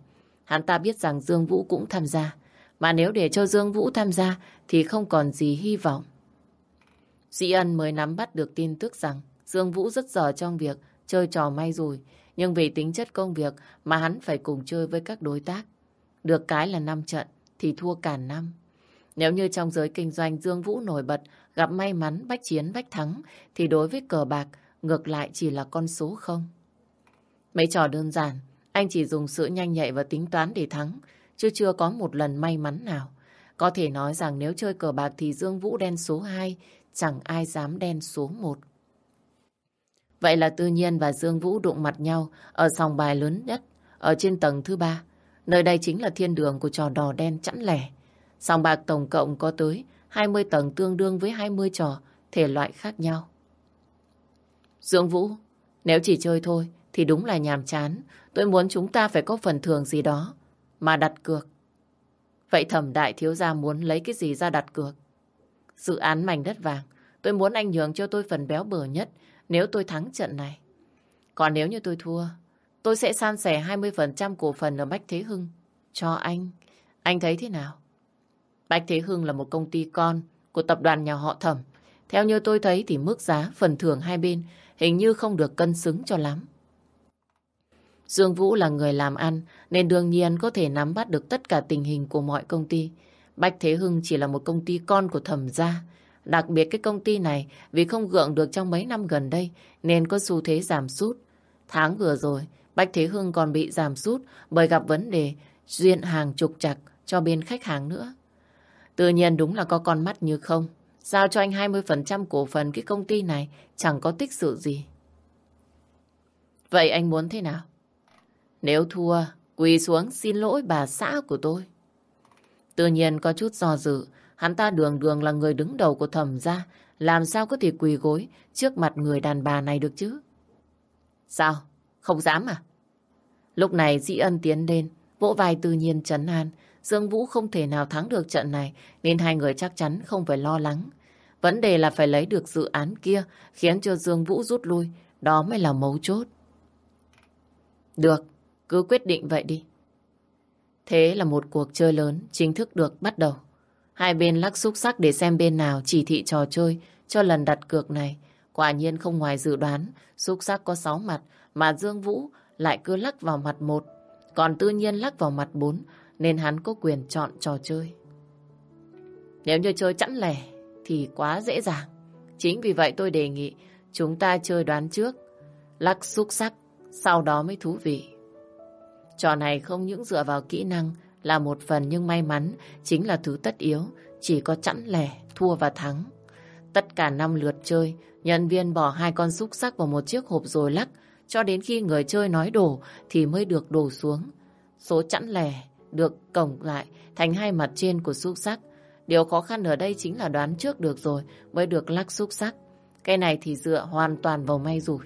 Speaker 1: Hắn ta biết rằng Dương Vũ cũng tham gia. Mà nếu để cho Dương Vũ tham gia thì không còn gì hy vọng. Dĩ ân mới nắm bắt được tin tức rằng Dương Vũ rất giỏi trong việc chơi trò may rủi. Nhưng vì tính chất công việc mà hắn phải cùng chơi với các đối tác. Được cái là 5 trận thì thua cả năm. Nếu như trong giới kinh doanh Dương Vũ nổi bật, gặp may mắn bách chiến bách thắng, thì đối với cờ bạc, ngược lại chỉ là con số không. Mấy trò đơn giản, anh chỉ dùng sự nhanh nhạy và tính toán để thắng, chứ chưa có một lần may mắn nào. Có thể nói rằng nếu chơi cờ bạc thì Dương Vũ đen số 2, chẳng ai dám đen số 1. Vậy là Tư Nhiên và Dương Vũ đụng mặt nhau ở sòng bài lớn nhất, ở trên tầng thứ ba. Nơi đây chính là thiên đường của trò đỏ đen chẵn lẻ. Sòng bạc tổng cộng có tới 20 tầng tương đương với 20 trò, thể loại khác nhau. Dương Vũ, nếu chỉ chơi thôi thì đúng là nhàm chán. Tôi muốn chúng ta phải có phần thưởng gì đó mà đặt cược. Vậy thẩm đại thiếu gia muốn lấy cái gì ra đặt cược? Dự án mảnh đất vàng, tôi muốn anh nhường cho tôi phần béo bở nhất nếu tôi thắng trận này. Còn nếu như tôi thua, tôi sẽ san sẻ 20% cổ phần ở Bách Thế Hưng cho anh. Anh thấy thế nào? Bách Thế Hưng là một công ty con của tập đoàn nhà họ thẩm. Theo như tôi thấy thì mức giá phần thưởng hai bên hình như không được cân xứng cho lắm. Dương Vũ là người làm ăn nên đương nhiên có thể nắm bắt được tất cả tình hình của mọi công ty. Bách Thế Hưng chỉ là một công ty con của thẩm gia. Đặc biệt cái công ty này vì không gượng được trong mấy năm gần đây nên có xu thế giảm sút. Tháng vừa rồi, Bách Thế Hưng còn bị giảm sút bởi gặp vấn đề duyên hàng trục chặt cho bên khách hàng nữa. Tự nhiên đúng là có con mắt như không. Giao cho anh 20% cổ phần cái công ty này chẳng có tích sự gì. Vậy anh muốn thế nào? Nếu thua, quỳ xuống xin lỗi bà xã của tôi. Tự nhiên có chút do dự, hắn ta đường đường là người đứng đầu của thẩm gia, làm sao có thể quỳ gối trước mặt người đàn bà này được chứ? Sao? Không dám à? Lúc này Dĩ Ân tiến lên, vỗ vai tự nhiên trấn an, Dương Vũ không thể nào thắng được trận này nên hai người chắc chắn không phải lo lắng. Vấn đề là phải lấy được dự án kia khiến cho Dương Vũ rút lui. Đó mới là mấu chốt. Được, cứ quyết định vậy đi. Thế là một cuộc chơi lớn chính thức được bắt đầu. Hai bên lắc xúc sắc để xem bên nào chỉ thị trò chơi cho lần đặt cược này. Quả nhiên không ngoài dự đoán, xúc sắc có sáu mặt, mà Dương Vũ lại cứ lắc vào mặt một, còn tự nhiên lắc vào mặt bốn, nên hắn có quyền chọn trò chơi. Nếu như chơi chẵn lẻ thì quá dễ dàng. Chính vì vậy tôi đề nghị chúng ta chơi đoán trước, lắc xúc sắc, sau đó mới thú vị. Trò này không những dựa vào kỹ năng là một phần nhưng may mắn chính là thứ tất yếu, chỉ có chẵn lẻ, thua và thắng. Tất cả năm lượt chơi, nhân viên bỏ hai con xúc sắc vào một chiếc hộp rồi lắc, cho đến khi người chơi nói đổ thì mới được đổ xuống. Số chẵn lẻ được cổng lại thành hai mặt trên của xúc sắc. Điều khó khăn ở đây chính là đoán trước được rồi mới được lắc xúc sắc. Cái này thì dựa hoàn toàn vào may rủi.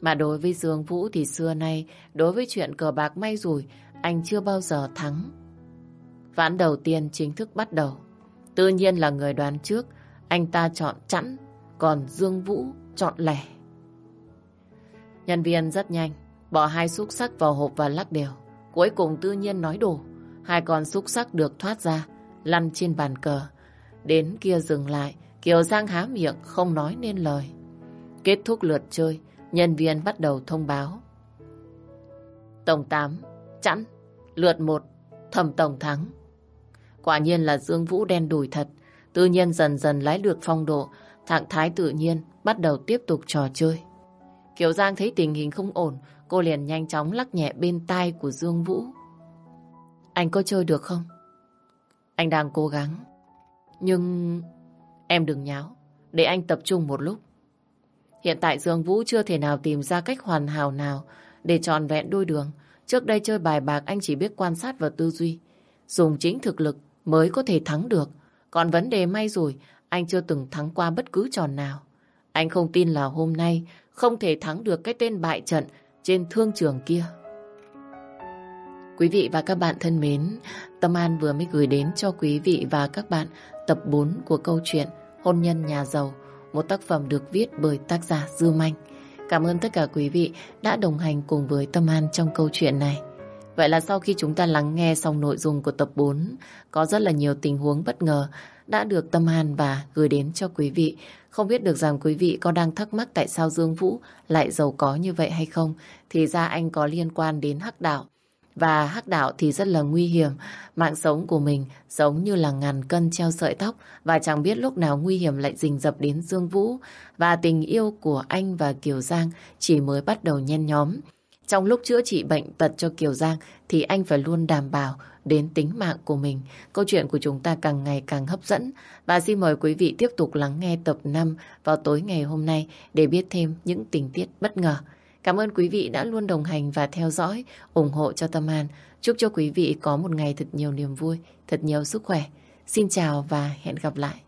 Speaker 1: Mà đối với Dương Vũ thì xưa nay, đối với chuyện cờ bạc may rủi, anh chưa bao giờ thắng. Ván đầu tiên chính thức bắt đầu. Tự nhiên là người đoán trước, anh ta chọn chẵn, còn Dương Vũ chọn lẻ. Nhân viên rất nhanh, bỏ hai xúc sắc vào hộp và lắc đều. Cuối cùng tự nhiên nói đủ hai con xúc sắc được thoát ra, lăn trên bàn cờ. Đến kia dừng lại, Kiều Giang há miệng không nói nên lời. Kết thúc lượt chơi, nhân viên bắt đầu thông báo. Tổng 8, chẵn, lượt 1, thẩm tổng thắng. Quả nhiên là Dương Vũ đen đủi thật. Tự nhiên dần dần lái được phong độ, thạng thái tự nhiên bắt đầu tiếp tục trò chơi. Kiều Giang thấy tình hình không ổn, cô liền nhanh chóng lắc nhẹ bên tai của Dương Vũ. Anh có chơi được không? Anh đang cố gắng. Nhưng... Em đừng nháo, để anh tập trung một lúc. Hiện tại Dương Vũ chưa thể nào tìm ra cách hoàn hảo nào để tròn vẹn đôi đường. Trước đây chơi bài bạc anh chỉ biết quan sát và tư duy. Dùng chính thực lực mới có thể thắng được. Còn vấn đề may rủi, anh chưa từng thắng qua bất cứ tròn nào. Anh không tin là hôm nay không thể thắng được cái tên bại trận trên thương trường kia. Quý vị và các bạn thân mến, Tâm An vừa mới gửi đến cho quý vị và các bạn tập 4 của câu chuyện Hôn nhân nhà giàu, một tác phẩm được viết bởi tác giả Dư Manh. Cảm ơn tất cả quý vị đã đồng hành cùng với Tâm An trong câu chuyện này. Vậy là sau khi chúng ta lắng nghe xong nội dung của tập 4, có rất là nhiều tình huống bất ngờ đã được Tâm An và gửi đến cho quý vị. Không biết được rằng quý vị có đang thắc mắc tại sao Dương Vũ lại giàu có như vậy hay không? Thì ra anh có liên quan đến hắc đạo. Và hắc đạo thì rất là nguy hiểm. Mạng sống của mình giống như là ngàn cân treo sợi tóc và chẳng biết lúc nào nguy hiểm lại rình rập đến Dương Vũ. Và tình yêu của anh và Kiều Giang chỉ mới bắt đầu nhen nhóm. Trong lúc chữa trị bệnh tật cho Kiều Giang thì anh phải luôn đảm bảo đến tính mạng của mình. Câu chuyện của chúng ta càng ngày càng hấp dẫn. Và xin mời quý vị tiếp tục lắng nghe tập 5 vào tối ngày hôm nay để biết thêm những tình tiết bất ngờ. Cảm ơn quý vị đã luôn đồng hành và theo dõi, ủng hộ cho Tâm An. Chúc cho quý vị có một ngày thật nhiều niềm vui, thật nhiều sức khỏe. Xin chào và hẹn gặp lại.